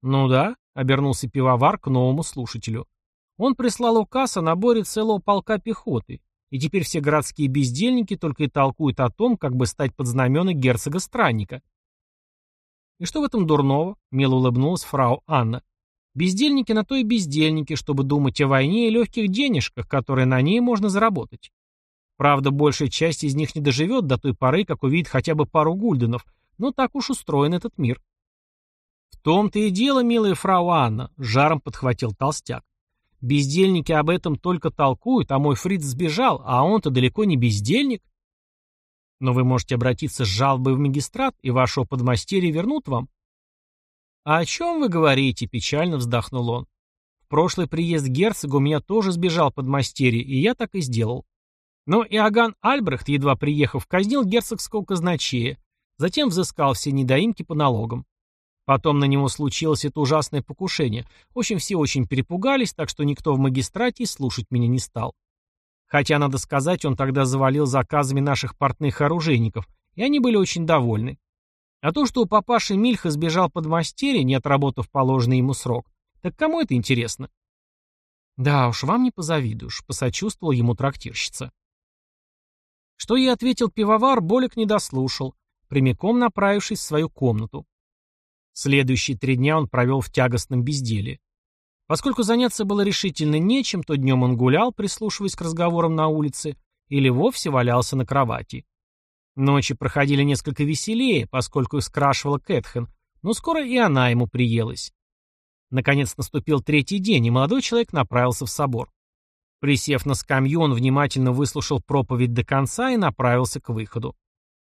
«Ну да», — обернулся пивовар к новому слушателю. «Он прислал указ о наборе целого полка пехоты, и теперь все городские бездельники только и толкуют о том, как бы стать под знамена герцога-странника». «И что в этом дурного?» — мило улыбнулась фрау Анна. Бездельники на то и бездельники, чтобы думать о войне и легких денежках, которые на ней можно заработать. Правда, большая часть из них не доживет до той поры, как увидит хотя бы пару гульденов, но так уж устроен этот мир. В том-то и дело, милая фрау Анна, жаром подхватил толстяк. Бездельники об этом только толкуют, а мой фриц сбежал, а он-то далеко не бездельник. Но вы можете обратиться с жалобой в магистрат, и вашего подмастерья вернут вам. «А о чем вы говорите?» – печально вздохнул он. «В прошлый приезд герцога у меня тоже сбежал под мастерье, и я так и сделал. Но Иоганн Альбрехт, едва приехав, казнил герцогского казначея, затем взыскал все недоимки по налогам. Потом на него случилось это ужасное покушение. В общем, все очень перепугались, так что никто в магистрате слушать меня не стал. Хотя, надо сказать, он тогда завалил заказами наших портных оружейников, и они были очень довольны. А то, что у папаши Мильха сбежал под мастерье, не отработав положенный ему срок, так кому это интересно? Да уж, вам не позавидуешь, посочувствовал ему трактирщица. Что ей ответил пивовар, Болик не дослушал, прямиком направившись в свою комнату. Следующие три дня он провел в тягостном безделии. Поскольку заняться было решительно нечем, то днем он гулял, прислушиваясь к разговорам на улице, или вовсе валялся на кровати. Ночи проходили несколько веселее, поскольку их скрашивала Кэтхен, но скоро и она ему приелась. Наконец наступил третий день, и молодой человек направился в собор. Присев на скамью, он внимательно выслушал проповедь до конца и направился к выходу.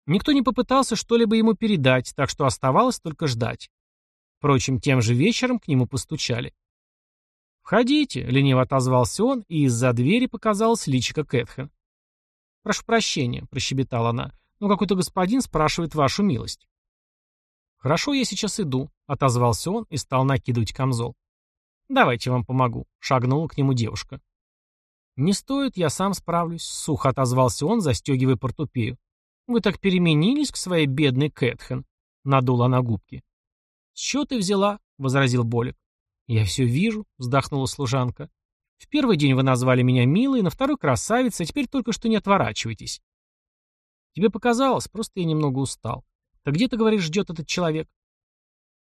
Никто не попытался что-либо ему передать, так что оставалось только ждать. Впрочем, тем же вечером к нему постучали. «Входите», — лениво отозвался он, и из-за двери показалась личико Кэтхен. «Прошу прощения», — прощебетала она. Но какой-то господин спрашивает вашу милость. Хорошо, я сейчас иду, отозвался он и стал накидывать камзол. Давайте вам помогу, шагнула к нему девушка. Не стоит, я сам справлюсь, сухо отозвался он, застегивая портупею. Вы так переменились к своей бедной Кэтхен, надула на губки. С чего ты взяла? возразил Болик. Я все вижу, вздохнула служанка. В первый день вы назвали меня милой, на второй красавицей, а теперь только что не отворачивайтесь. Тебе показалось, просто я немного устал. Так где, ты говоришь, ждет этот человек?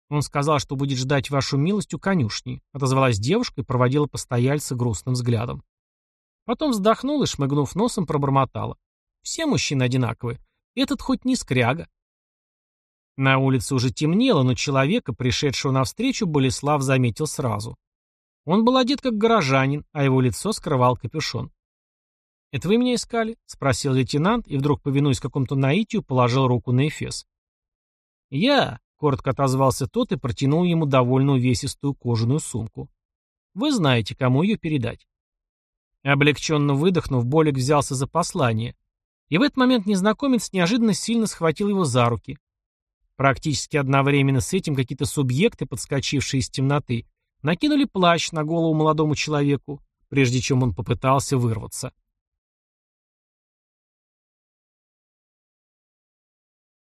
Он сказал, что будет ждать вашу милость у конюшни, отозвалась девушка и проводила постояльца грустным взглядом. Потом вздохнула и, шмыгнув носом, пробормотала. Все мужчины одинаковые. Этот хоть не скряга. На улице уже темнело, но человека, пришедшего навстречу, Болеслав заметил сразу. Он был одет как горожанин, а его лицо скрывал капюшон. «Это вы меня искали?» — спросил лейтенант и вдруг, повинуясь какому-то наитию, положил руку на эфес. «Я», — коротко отозвался тот и протянул ему довольно увесистую кожаную сумку. «Вы знаете, кому ее передать». Облегченно выдохнув, Болик взялся за послание. И в этот момент незнакомец неожиданно сильно схватил его за руки. Практически одновременно с этим какие-то субъекты, подскочившие из темноты, накинули плащ на голову молодому человеку, прежде чем он попытался вырваться.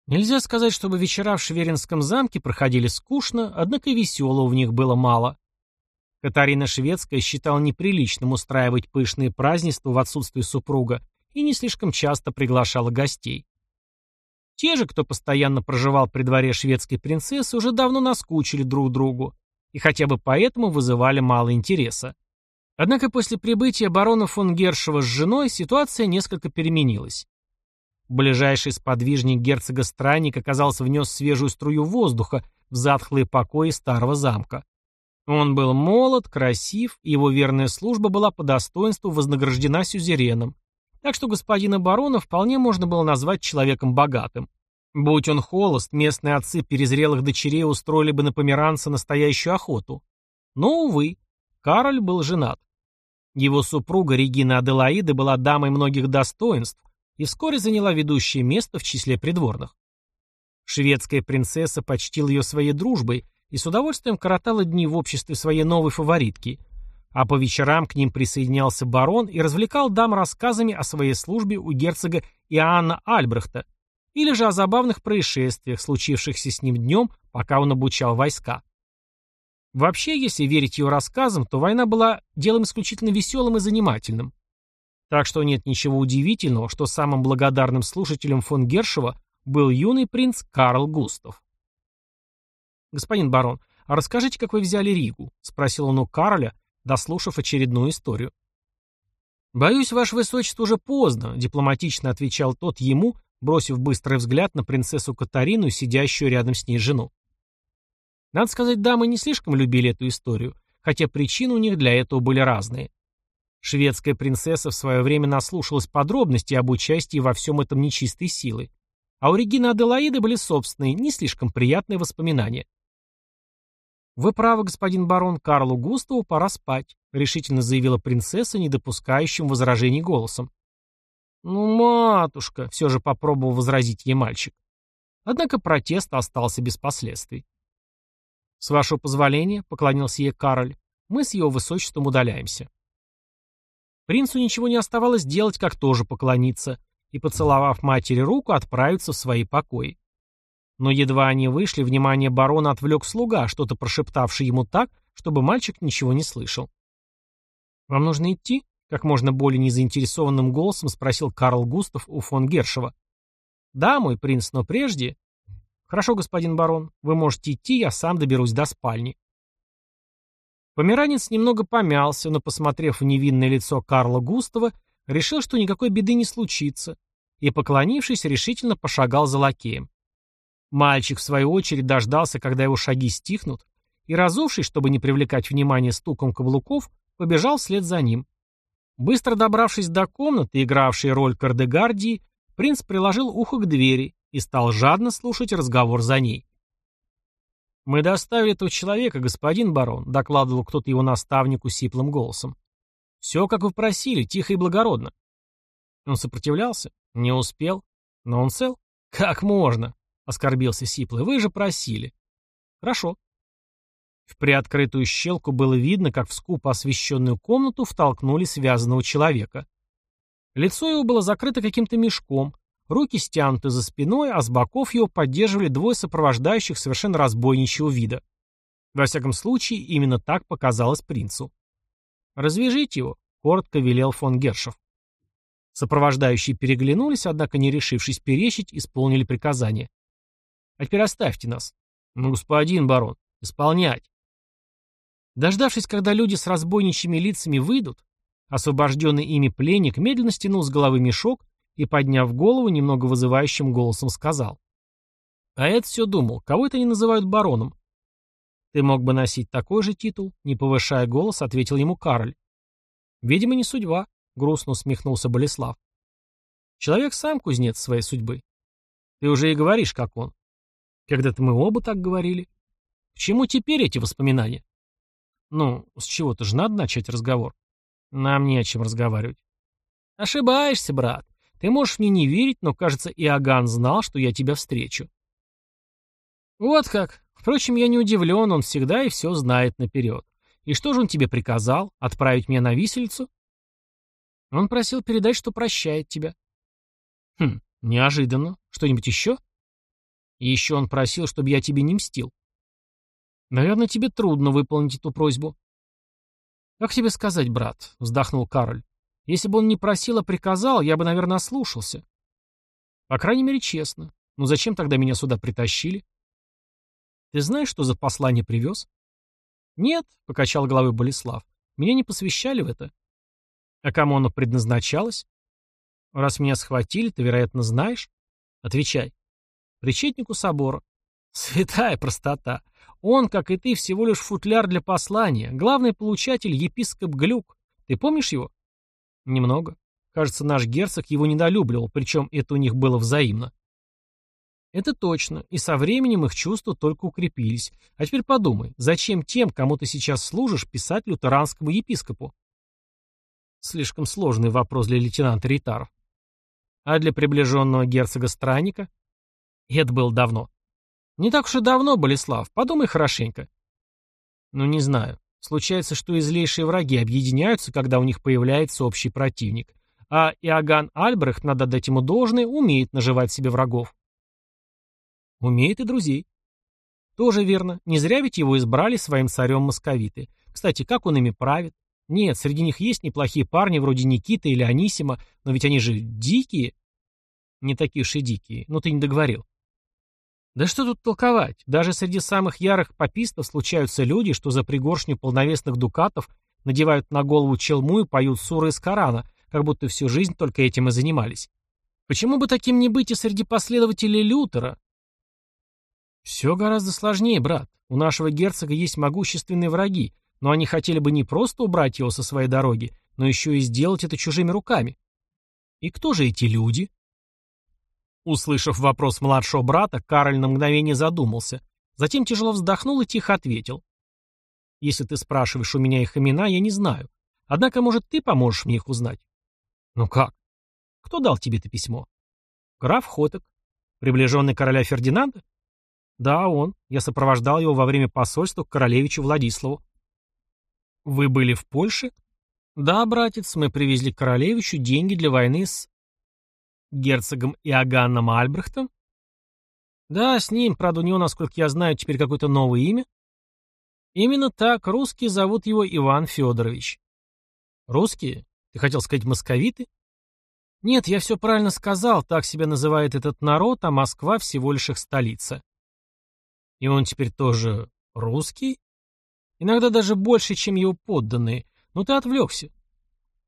Нельзя сказать, чтобы вечера в Шверинском замке проходили скучно, однако и веселого в них было мало. Катарина Шведская считала неприличным устраивать пышные празднества в отсутствие супруга и не слишком часто приглашала гостей. Те же, кто постоянно проживал при дворе шведской принцессы, уже давно наскучили друг другу и хотя бы поэтому вызывали мало интереса. Однако после прибытия барона фон Гершева с женой ситуация несколько переменилась. Ближайший сподвижник герцога Странник, оказался внес свежую струю воздуха в затхлые покои старого замка. Он был молод, красив, и его верная служба была по достоинству вознаграждена сюзереном, так что господина барона вполне можно было назвать человеком богатым. Будь он холост, местные отцы перезрелых дочерей устроили бы на померанца настоящую охоту. Но, увы, Кароль был женат. Его супруга Регина Аделаида была дамой многих достоинств и вскоре заняла ведущее место в числе придворных. Шведская принцесса почтила ее своей дружбой и с удовольствием коротала дни в обществе своей новой фаворитки, а по вечерам к ним присоединялся барон и развлекал дам рассказами о своей службе у герцога Иоанна Альбрехта или же о забавных происшествиях, случившихся с ним днем, пока он обучал войска. Вообще, если верить его рассказам, то война была делом исключительно веселым и занимательным. Так что нет ничего удивительного, что самым благодарным слушателем фон Гершева был юный принц Карл Густав. «Господин барон, а расскажите, как вы взяли Ригу?» — спросил он у Кароля, дослушав очередную историю. «Боюсь, ваше высочество, уже поздно», — дипломатично отвечал тот ему, бросив быстрый взгляд на принцессу Катарину, сидящую рядом с ней жену. Надо сказать, дамы не слишком любили эту историю, хотя причины у них для этого были разные. Шведская принцесса в свое время наслушалась подробностей об участии во всем этом нечистой силы, а у Регины Аделаиды были собственные, не слишком приятные воспоминания. «Вы правы, господин барон, Карлу Густаву пора спать», — решительно заявила принцесса, не допускающим возражений голосом. «Ну, матушка», — все же попробовал возразить ей мальчик. Однако протест остался без последствий. «С вашего позволения», — поклонился ей Кароль, — «мы с его высочеством удаляемся». Принцу ничего не оставалось делать, как тоже поклониться, и, поцеловав матери руку, отправиться в свои покои. Но едва они вышли, внимание барона отвлек слуга, что-то прошептавший ему так, чтобы мальчик ничего не слышал. «Вам нужно идти?» — как можно более незаинтересованным голосом спросил Карл Густав у фон Гершева. «Да, мой принц, но прежде...» «Хорошо, господин барон, вы можете идти, я сам доберусь до спальни». Померанец немного помялся, но, посмотрев в невинное лицо Карла Густава, решил, что никакой беды не случится, и, поклонившись, решительно пошагал за лакеем. Мальчик, в свою очередь, дождался, когда его шаги стихнут, и, разувшись, чтобы не привлекать внимание стуком каблуков, побежал вслед за ним. Быстро добравшись до комнаты, игравшей роль кардегардии, принц приложил ухо к двери и стал жадно слушать разговор за ней. «Мы доставили этого человека, господин барон», — докладывал кто-то его наставнику сиплым голосом. «Все, как вы просили, тихо и благородно». Он сопротивлялся? Не успел. Но он цел? Как можно? Оскорбился Сиплый. Вы же просили. Хорошо. В приоткрытую щелку было видно, как в скупо освещенную комнату втолкнули связанного человека. Лицо его было закрыто каким-то мешком, руки стянуты за спиной, а с боков его поддерживали двое сопровождающих совершенно разбойничьего вида. Во всяком случае, именно так показалось принцу. «Развяжите его», — коротко велел фон Гершев. Сопровождающие переглянулись, однако, не решившись перечить, исполнили приказание. А теперь оставьте нас. Ну, господин барон, исполнять. Дождавшись, когда люди с разбойничьими лицами выйдут, освобожденный ими пленник медленно стянул с головы мешок и, подняв голову, немного вызывающим голосом сказал. А это все думал, кого это они называют бароном? Ты мог бы носить такой же титул, не повышая голос, ответил ему Кароль. Видимо, не судьба, грустно усмехнулся Болеслав. Человек сам кузнец своей судьбы. Ты уже и говоришь, как он. Когда-то мы оба так говорили. К чему теперь эти воспоминания? Ну, с чего-то же надо начать разговор. Нам не о чем разговаривать. Ошибаешься, брат. Ты можешь мне не верить, но, кажется, Иоганн знал, что я тебя встречу. Вот как. Впрочем, я не удивлен, он всегда и все знает наперед. И что же он тебе приказал? Отправить меня на виселицу? Он просил передать, что прощает тебя. Хм, неожиданно. Что-нибудь еще? Еще он просил, чтобы я тебе не мстил. Наверное, тебе трудно выполнить эту просьбу. Как тебе сказать, брат, вздохнул Кароль. Если бы он не просил, а приказал, я бы, наверное, ослушался. По крайней мере, честно. Но зачем тогда меня сюда притащили? Ты знаешь, что за послание привез? Нет, покачал головой Болеслав. Меня не посвящали в это. А кому оно предназначалось? Раз меня схватили, ты, вероятно, знаешь? Отвечай. Причетнику собора. Святая простота. Он, как и ты, всего лишь футляр для послания. Главный получатель — епископ Глюк. Ты помнишь его? Немного. Кажется, наш герцог его недолюбливал, причем это у них было взаимно. Это точно, и со временем их чувства только укрепились. А теперь подумай, зачем тем, кому ты сейчас служишь, писать лютеранскому епископу? Слишком сложный вопрос для лейтенанта Ритаров. А для приближенного герцога-странника? Это было давно. Не так уж и давно, Болеслав, подумай хорошенько. Ну, не знаю. Случается, что и злейшие враги объединяются, когда у них появляется общий противник. А Иоганн Альбрехт, надо дать ему должное, умеет наживать себе врагов. Умеет и друзей. Тоже верно. Не зря ведь его избрали своим царем московиты. Кстати, как он ими правит? Нет, среди них есть неплохие парни вроде Никиты или Анисима, но ведь они же дикие. Не такие уж и дикие, но ты не договорил. Да что тут толковать? Даже среди самых ярых попистов случаются люди, что за пригоршню полновесных дукатов надевают на голову челму и поют суры из Корана, как будто всю жизнь только этим и занимались. Почему бы таким не быть и среди последователей Лютера? Все гораздо сложнее, брат. У нашего герцога есть могущественные враги, но они хотели бы не просто убрать его со своей дороги, но еще и сделать это чужими руками. И кто же эти люди? Услышав вопрос младшего брата, Кароль на мгновение задумался, затем тяжело вздохнул и тихо ответил. «Если ты спрашиваешь у меня их имена, я не знаю. Однако, может, ты поможешь мне их узнать?» «Ну как? Кто дал тебе это письмо?» «Граф Хотек. Приближенный короля Фердинанда?» «Да, он. Я сопровождал его во время посольства к королевичу Владиславу». «Вы были в Польше?» «Да, братец, мы привезли королевичу деньги для войны с...» «Герцогом Иоганном Альбрехтом?» «Да, с ним. Правда, у него, насколько я знаю, теперь какое-то новое имя». «Именно так. Русские зовут его Иван Федорович». «Русские? Ты хотел сказать московиты?» «Нет, я все правильно сказал. Так себя называет этот народ, а Москва всего лишь их столица». «И он теперь тоже русский?» Иногда даже больше, чем его подданные. Но ты отвлекся.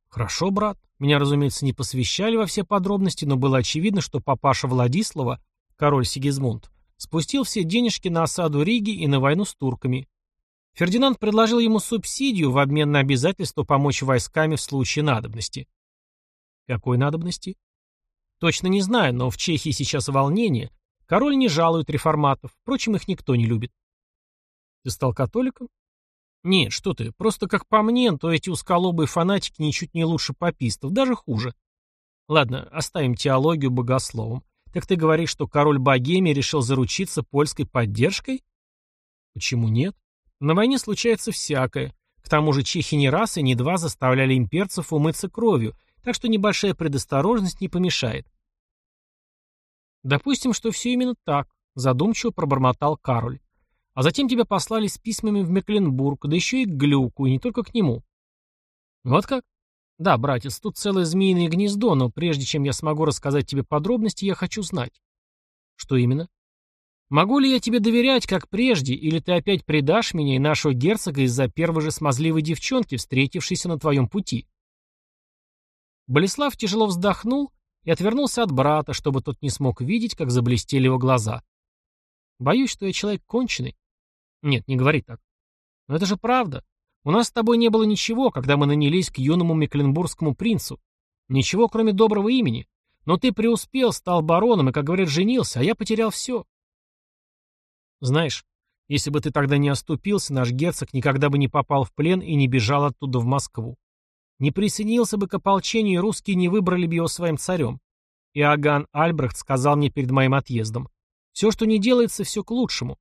Хорошо, брат. Меня, разумеется, не посвящали во все подробности, но было очевидно, что папаша Владислава, король Сигизмунд, спустил все денежки на осаду Риги и на войну с турками. Фердинанд предложил ему субсидию в обмен на обязательство помочь войсками в случае надобности. Какой надобности? Точно не знаю, но в Чехии сейчас волнение. Король не жалует реформатов, впрочем, их никто не любит. Ты стал католиком? Нет, что ты, просто как по мне, то эти узколобые фанатики ничуть не лучше попистов, даже хуже. Ладно, оставим теологию богословом. Так ты говоришь, что король Богемии решил заручиться польской поддержкой? Почему нет? На войне случается всякое. К тому же чехи не раз и не два заставляли имперцев умыться кровью, так что небольшая предосторожность не помешает. Допустим, что все именно так, задумчиво пробормотал Кароль. А затем тебя послали с письмами в Мекленбург, да еще и к Глюку, и не только к нему. Вот как? Да, братец, тут целое змеиное гнездо, но прежде чем я смогу рассказать тебе подробности, я хочу знать. Что именно? Могу ли я тебе доверять, как прежде, или ты опять предашь меня и нашего герцога из-за первой же смазливой девчонки, встретившейся на твоем пути? Болеслав тяжело вздохнул и отвернулся от брата, чтобы тот не смог видеть, как заблестели его глаза. Боюсь, что я человек конченый. Нет, не говори так. Но это же правда. У нас с тобой не было ничего, когда мы нанялись к юному мекленбургскому принцу. Ничего, кроме доброго имени. Но ты преуспел, стал бароном и, как говорят, женился, а я потерял все. Знаешь, если бы ты тогда не оступился, наш герцог никогда бы не попал в плен и не бежал оттуда в Москву. Не присоединился бы к ополчению, и русские не выбрали бы его своим царем. Иоганн Альбрехт сказал мне перед моим отъездом. Все, что не делается, все к лучшему.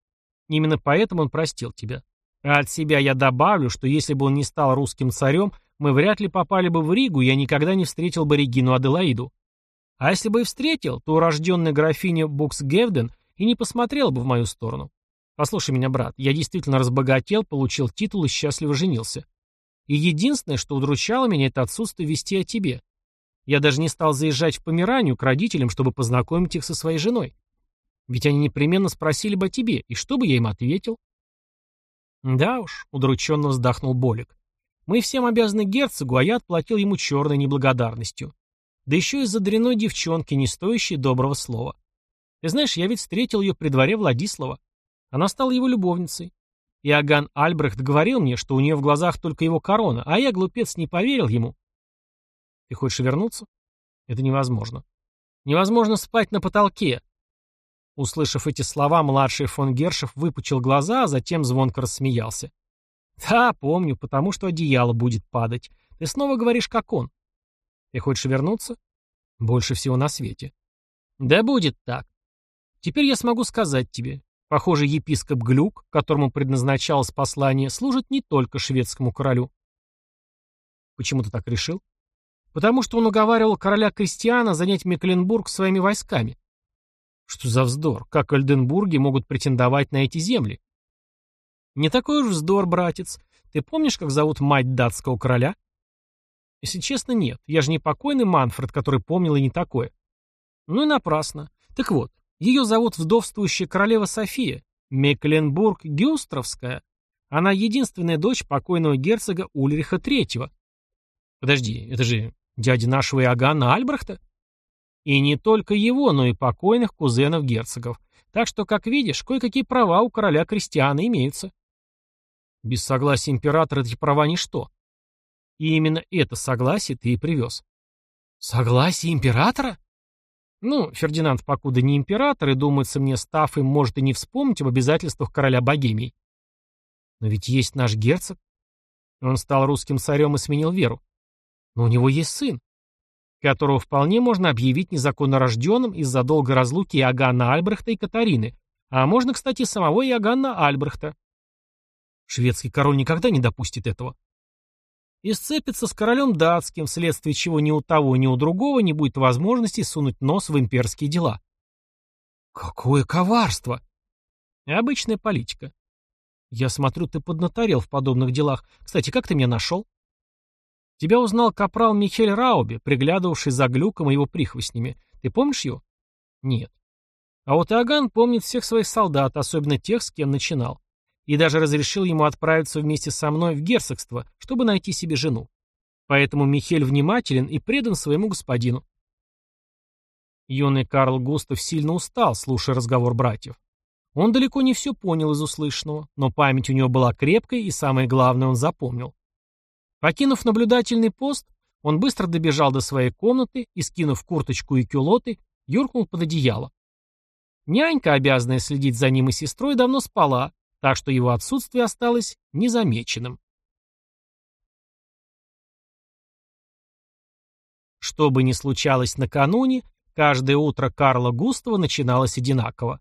Именно поэтому он простил тебя. А от себя я добавлю, что если бы он не стал русским царем, мы вряд ли попали бы в Ригу, я никогда не встретил бы Регину Аделаиду. А если бы и встретил, то урожденная графиня Буксгевден и не посмотрела бы в мою сторону. Послушай меня, брат, я действительно разбогател, получил титул и счастливо женился. И единственное, что удручало меня, это отсутствие вести о тебе. Я даже не стал заезжать в Померанию к родителям, чтобы познакомить их со своей женой. Ведь они непременно спросили бы о тебе, и что бы я им ответил? Да уж, удрученно вздохнул Болик. Мы всем обязаны герцогу, а я отплатил ему черной неблагодарностью. Да еще из-за дряной девчонки, не стоящей доброго слова. Ты знаешь, я ведь встретил ее при дворе Владислава. Она стала его любовницей. И Аган Альбрехт говорил мне, что у нее в глазах только его корона, а я, глупец, не поверил ему. Ты хочешь вернуться? Это невозможно. Невозможно спать на потолке. Услышав эти слова, младший фон Гершев выпучил глаза, а затем звонко рассмеялся. Да, помню, потому что одеяло будет падать. Ты снова говоришь, как он. Ты хочешь вернуться? Больше всего на свете. Да будет так. Теперь я смогу сказать тебе. Похоже, епископ Глюк, которому предназначалось послание, служит не только шведскому королю. Почему ты так решил? Потому что он уговаривал короля Кристиана занять Мекленбург своими войсками. Что за вздор? Как Ольденбурги могут претендовать на эти земли? Не такой уж вздор, братец. Ты помнишь, как зовут мать датского короля? Если честно, нет. Я же не покойный Манфред, который помнил и не такое. Ну и напрасно. Так вот, ее зовут вдовствующая королева София, Мекленбург-Гюстровская. Она единственная дочь покойного герцога Ульриха III. Подожди, это же дядя нашего Иоганна Альбрехта? И не только его, но и покойных кузенов герцогов. Так что, как видишь, кое-какие права у короля Кристиана имеются. Без согласия императора эти права ничто. И именно это согласие ты и привез. Согласие императора? Ну, Фердинанд покуда не император, и, думается мне, став им, может и не вспомнить об обязательствах короля Богемии. Но ведь есть наш герцог. Он стал русским царем и сменил веру. Но у него есть сын, которого вполне можно объявить незаконно рожденным из-за долгой разлуки Иоганна Альбрехта и Катарины, а можно, кстати, самого Иоганна Альбрехта. Шведский король никогда не допустит этого. И сцепится с королем датским, вследствие чего ни у того, ни у другого не будет возможности сунуть нос в имперские дела. Какое коварство! Обычная политика. Я смотрю, ты поднаторел в подобных делах. Кстати, как ты меня нашел? Тебя узнал капрал Михель Рауби, приглядывавший за глюком и его прихвостнями. Ты помнишь его? Нет. А вот Иоганн помнит всех своих солдат, особенно тех, с кем начинал и даже разрешил ему отправиться вместе со мной в герцогство, чтобы найти себе жену. Поэтому Михель внимателен и предан своему господину. Юный Карл Густав сильно устал, слушая разговор братьев. Он далеко не все понял из услышанного, но память у него была крепкой, и самое главное он запомнил. Покинув наблюдательный пост, он быстро добежал до своей комнаты и, скинув курточку и кюлоты, юркнул под одеяло. Нянька, обязанная следить за ним и сестрой, давно спала, так что его отсутствие осталось незамеченным. Что бы ни случалось накануне, каждое утро Карла Густава начиналось одинаково.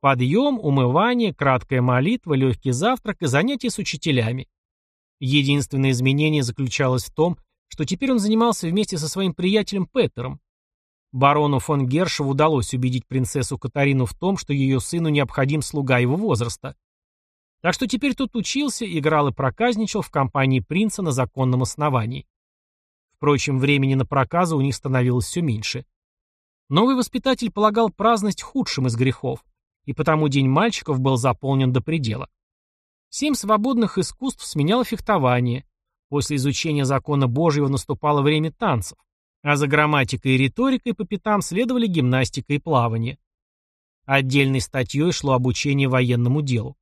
Подъем, умывание, краткая молитва, легкий завтрак и занятия с учителями. Единственное изменение заключалось в том, что теперь он занимался вместе со своим приятелем Петером. Барону фон Гершеву удалось убедить принцессу Катарину в том, что ее сыну необходим слуга его возраста. Так что теперь тот учился, играл и проказничал в компании принца на законном основании. Впрочем, времени на проказы у них становилось все меньше. Новый воспитатель полагал праздность худшим из грехов, и потому день мальчиков был заполнен до предела. Семь свободных искусств сменяло фехтование. После изучения закона Божьего наступало время танцев, а за грамматикой и риторикой по пятам следовали гимнастика и плавание. Отдельной статьей шло обучение военному делу.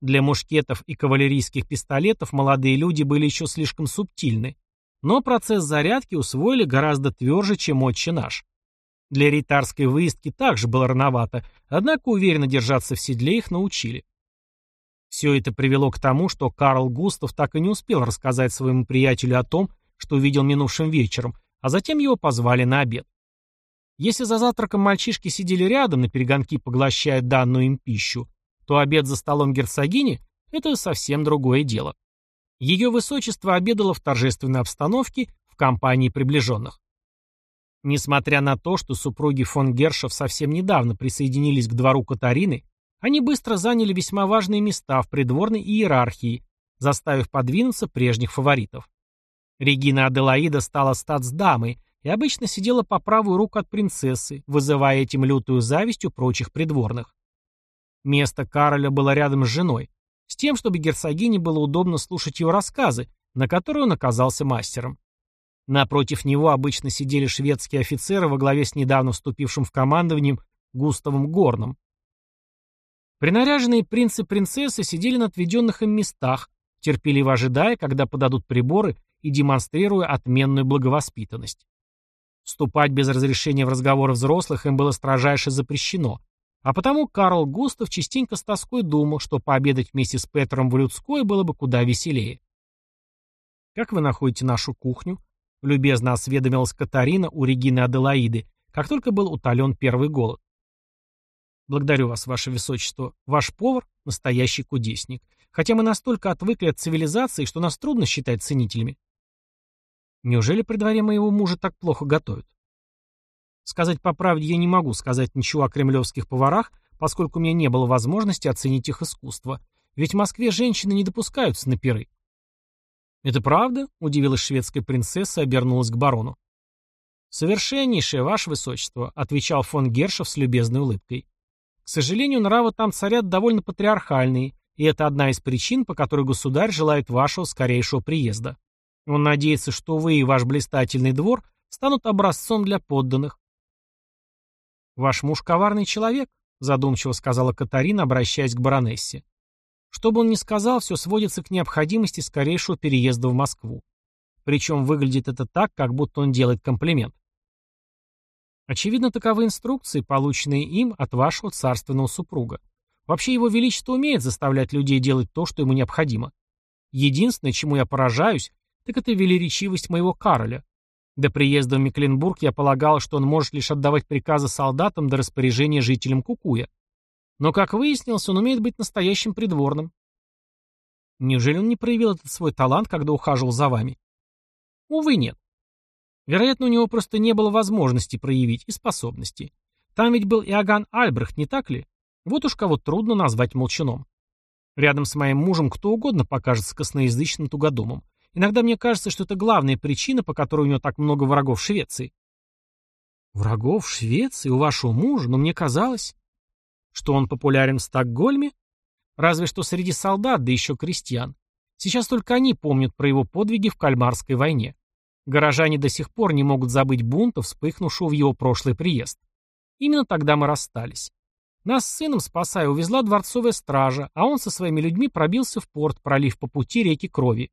Для мушкетов и кавалерийских пистолетов молодые люди были еще слишком субтильны, но процесс зарядки усвоили гораздо тверже, чем отче наш. Для ритарской выездки также было рановато, однако уверенно держаться в седле их научили. Все это привело к тому, что Карл Густав так и не успел рассказать своему приятелю о том, что увидел минувшим вечером, а затем его позвали на обед. Если за завтраком мальчишки сидели рядом, на перегонки поглощая данную им пищу, то обед за столом герцогини – это совсем другое дело. Ее высочество обедало в торжественной обстановке в компании приближенных. Несмотря на то, что супруги фон Гершев совсем недавно присоединились к двору Катарины, они быстро заняли весьма важные места в придворной иерархии, заставив подвинуться прежних фаворитов. Регина Аделаида стала статсдамой и обычно сидела по правую руку от принцессы, вызывая этим лютую зависть у прочих придворных. Место Кароля было рядом с женой, с тем, чтобы герцогине было удобно слушать его рассказы, на которые он оказался мастером. Напротив него обычно сидели шведские офицеры во главе с недавно вступившим в командованием Густавом Горном. Принаряженные принцы и принцессы сидели на отведенных им местах, терпеливо ожидая, когда подадут приборы и демонстрируя отменную благовоспитанность. Вступать без разрешения в разговоры взрослых им было строжайше запрещено, а потому Карл Густав частенько с тоской думал, что пообедать вместе с Петром в людской было бы куда веселее. «Как вы находите нашу кухню?» — любезно осведомилась Катарина у Регины Аделаиды, как только был утолен первый голод. «Благодарю вас, ваше высочество. Ваш повар — настоящий кудесник. Хотя мы настолько отвыкли от цивилизации, что нас трудно считать ценителями. Неужели при дворе моего мужа так плохо готовят? Сказать по правде я не могу сказать ничего о кремлевских поварах, поскольку у меня не было возможности оценить их искусство. Ведь в Москве женщины не допускаются на пиры. «Это правда?» — удивилась шведская принцесса и обернулась к барону. «Совершеннейшее, ваше высочество», — отвечал фон Гершев с любезной улыбкой. «К сожалению, нравы там царят довольно патриархальные, и это одна из причин, по которой государь желает вашего скорейшего приезда. Он надеется, что вы и ваш блистательный двор станут образцом для подданных. «Ваш муж коварный человек», — задумчиво сказала Катарина, обращаясь к баронессе. Что бы он ни сказал, все сводится к необходимости скорейшего переезда в Москву. Причем выглядит это так, как будто он делает комплимент. Очевидно, таковы инструкции, полученные им от вашего царственного супруга. Вообще его величество умеет заставлять людей делать то, что ему необходимо. Единственное, чему я поражаюсь, так это велеречивость моего Кароля. До приезда в Мекленбург я полагал, что он может лишь отдавать приказы солдатам до распоряжения жителям Кукуя. Но, как выяснилось, он умеет быть настоящим придворным. Неужели он не проявил этот свой талант, когда ухаживал за вами? Увы, нет. Вероятно, у него просто не было возможности проявить и способности. Там ведь был Иоганн Альбрехт, не так ли? Вот уж кого трудно назвать молчуном. Рядом с моим мужем кто угодно покажется косноязычным тугодумом. Иногда мне кажется, что это главная причина, по которой у него так много врагов в Швеции. Врагов в Швеции? У вашего мужа? Но мне казалось, что он популярен в Стокгольме. Разве что среди солдат, да еще крестьян. Сейчас только они помнят про его подвиги в Кальмарской войне. Горожане до сих пор не могут забыть бунта, вспыхнувшего в его прошлый приезд. Именно тогда мы расстались. Нас с сыном, спасая, увезла дворцовая стража, а он со своими людьми пробился в порт, пролив по пути реки крови.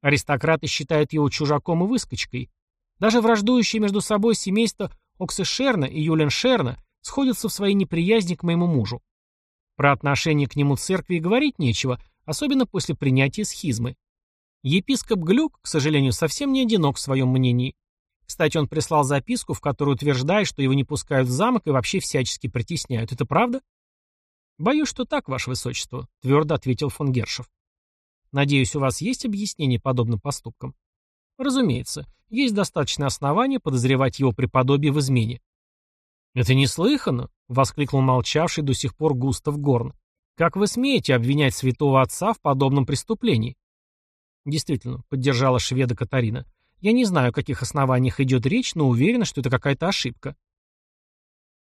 Аристократы считают его чужаком и выскочкой. Даже враждующие между собой семейства Оксешерна и Юленшерна сходятся в своей неприязни к моему мужу. Про отношение к нему церкви и говорить нечего, особенно после принятия схизмы. Епископ Глюк, к сожалению, совсем не одинок в своем мнении. Кстати, он прислал записку, в которой утверждает, что его не пускают в замок и вообще всячески притесняют. Это правда? Боюсь, что так, ваше высочество, твердо ответил фон Гершев. Надеюсь, у вас есть объяснение подобным поступкам? Разумеется, есть достаточное основание подозревать его преподобие в измене. «Это неслыханно!» — воскликнул молчавший до сих пор Густав Горн. «Как вы смеете обвинять святого отца в подобном преступлении?» «Действительно», — поддержала шведа Катарина. «Я не знаю, о каких основаниях идет речь, но уверена, что это какая-то ошибка».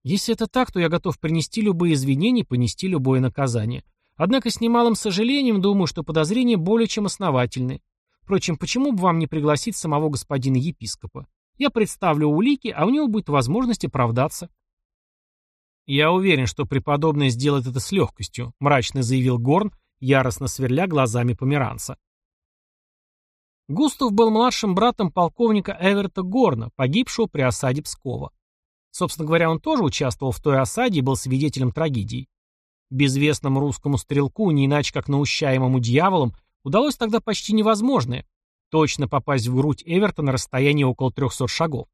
«Если это так, то я готов принести любые извинения и понести любое наказание. Однако с немалым сожалением думаю, что подозрения более чем основательны. Впрочем, почему бы вам не пригласить самого господина епископа? Я представлю улики, а у него будет возможность оправдаться. Я уверен, что преподобный сделает это с легкостью, мрачно заявил Горн, яростно сверля глазами померанца. Густав был младшим братом полковника Эверта Горна, погибшего при осаде Пскова. Собственно говоря, он тоже участвовал в той осаде и был свидетелем трагедии. Безвестному русскому стрелку, не иначе как наущаемому дьяволом, удалось тогда почти невозможное – точно попасть в грудь Эвертона на расстоянии около 300 шагов.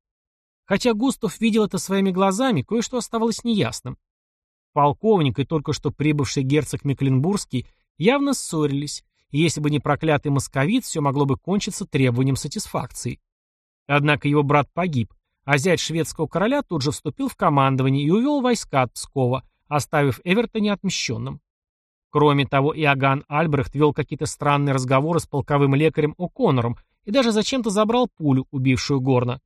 Хотя Густав видел это своими глазами, кое-что оставалось неясным. Полковник и только что прибывший герцог Мекленбургский явно ссорились, и если бы не проклятый московит, все могло бы кончиться требованием сатисфакции. Однако его брат погиб, а зять шведского короля тут же вступил в командование и увел войска от Пскова, оставив Эверта неотмещенным. Кроме того, Иоганн Альбрехт вел какие-то странные разговоры с полковым лекарем О'Коннором и даже зачем-то забрал пулю, убившую Горна.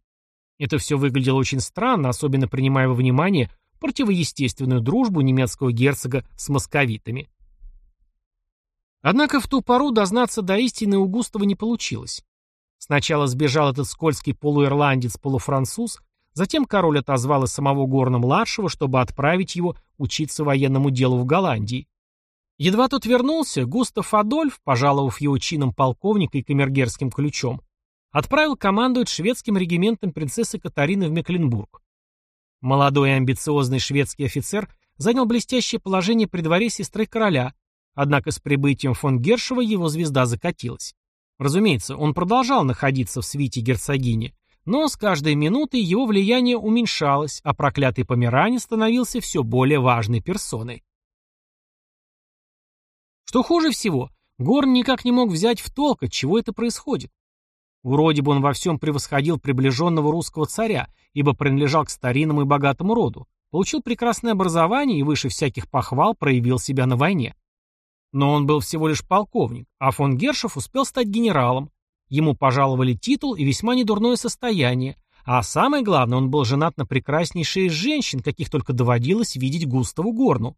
Это все выглядело очень странно, особенно принимая во внимание противоестественную дружбу немецкого герцога с московитами. Однако в ту пору дознаться до истины у Густава не получилось. Сначала сбежал этот скользкий полуирландец-полуфранцуз, затем король отозвал из самого Горна-младшего, чтобы отправить его учиться военному делу в Голландии. Едва тот вернулся, Густав Адольф, пожаловав его чином полковника и камергерским ключом, отправил командовать шведским региментом принцессы Катарины в Мекленбург. Молодой и амбициозный шведский офицер занял блестящее положение при дворе сестры короля, однако с прибытием фон Гершева его звезда закатилась. Разумеется, он продолжал находиться в свите герцогини, но с каждой минутой его влияние уменьшалось, а проклятый померанец становился все более важной персоной. Что хуже всего, Горн никак не мог взять в толк, от чего это происходит. Вроде бы он во всем превосходил приближенного русского царя, ибо принадлежал к старинному и богатому роду, получил прекрасное образование и выше всяких похвал проявил себя на войне. Но он был всего лишь полковник, а фон Гершев успел стать генералом. Ему пожаловали титул и весьма недурное состояние, а самое главное, он был женат на прекраснейшей из женщин, каких только доводилось видеть Густаву Горну.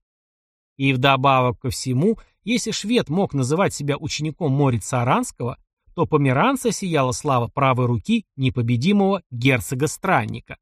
И вдобавок ко всему, если швед мог называть себя учеником Морица Аранского, то померанца сияла слава правой руки непобедимого герцога-странника.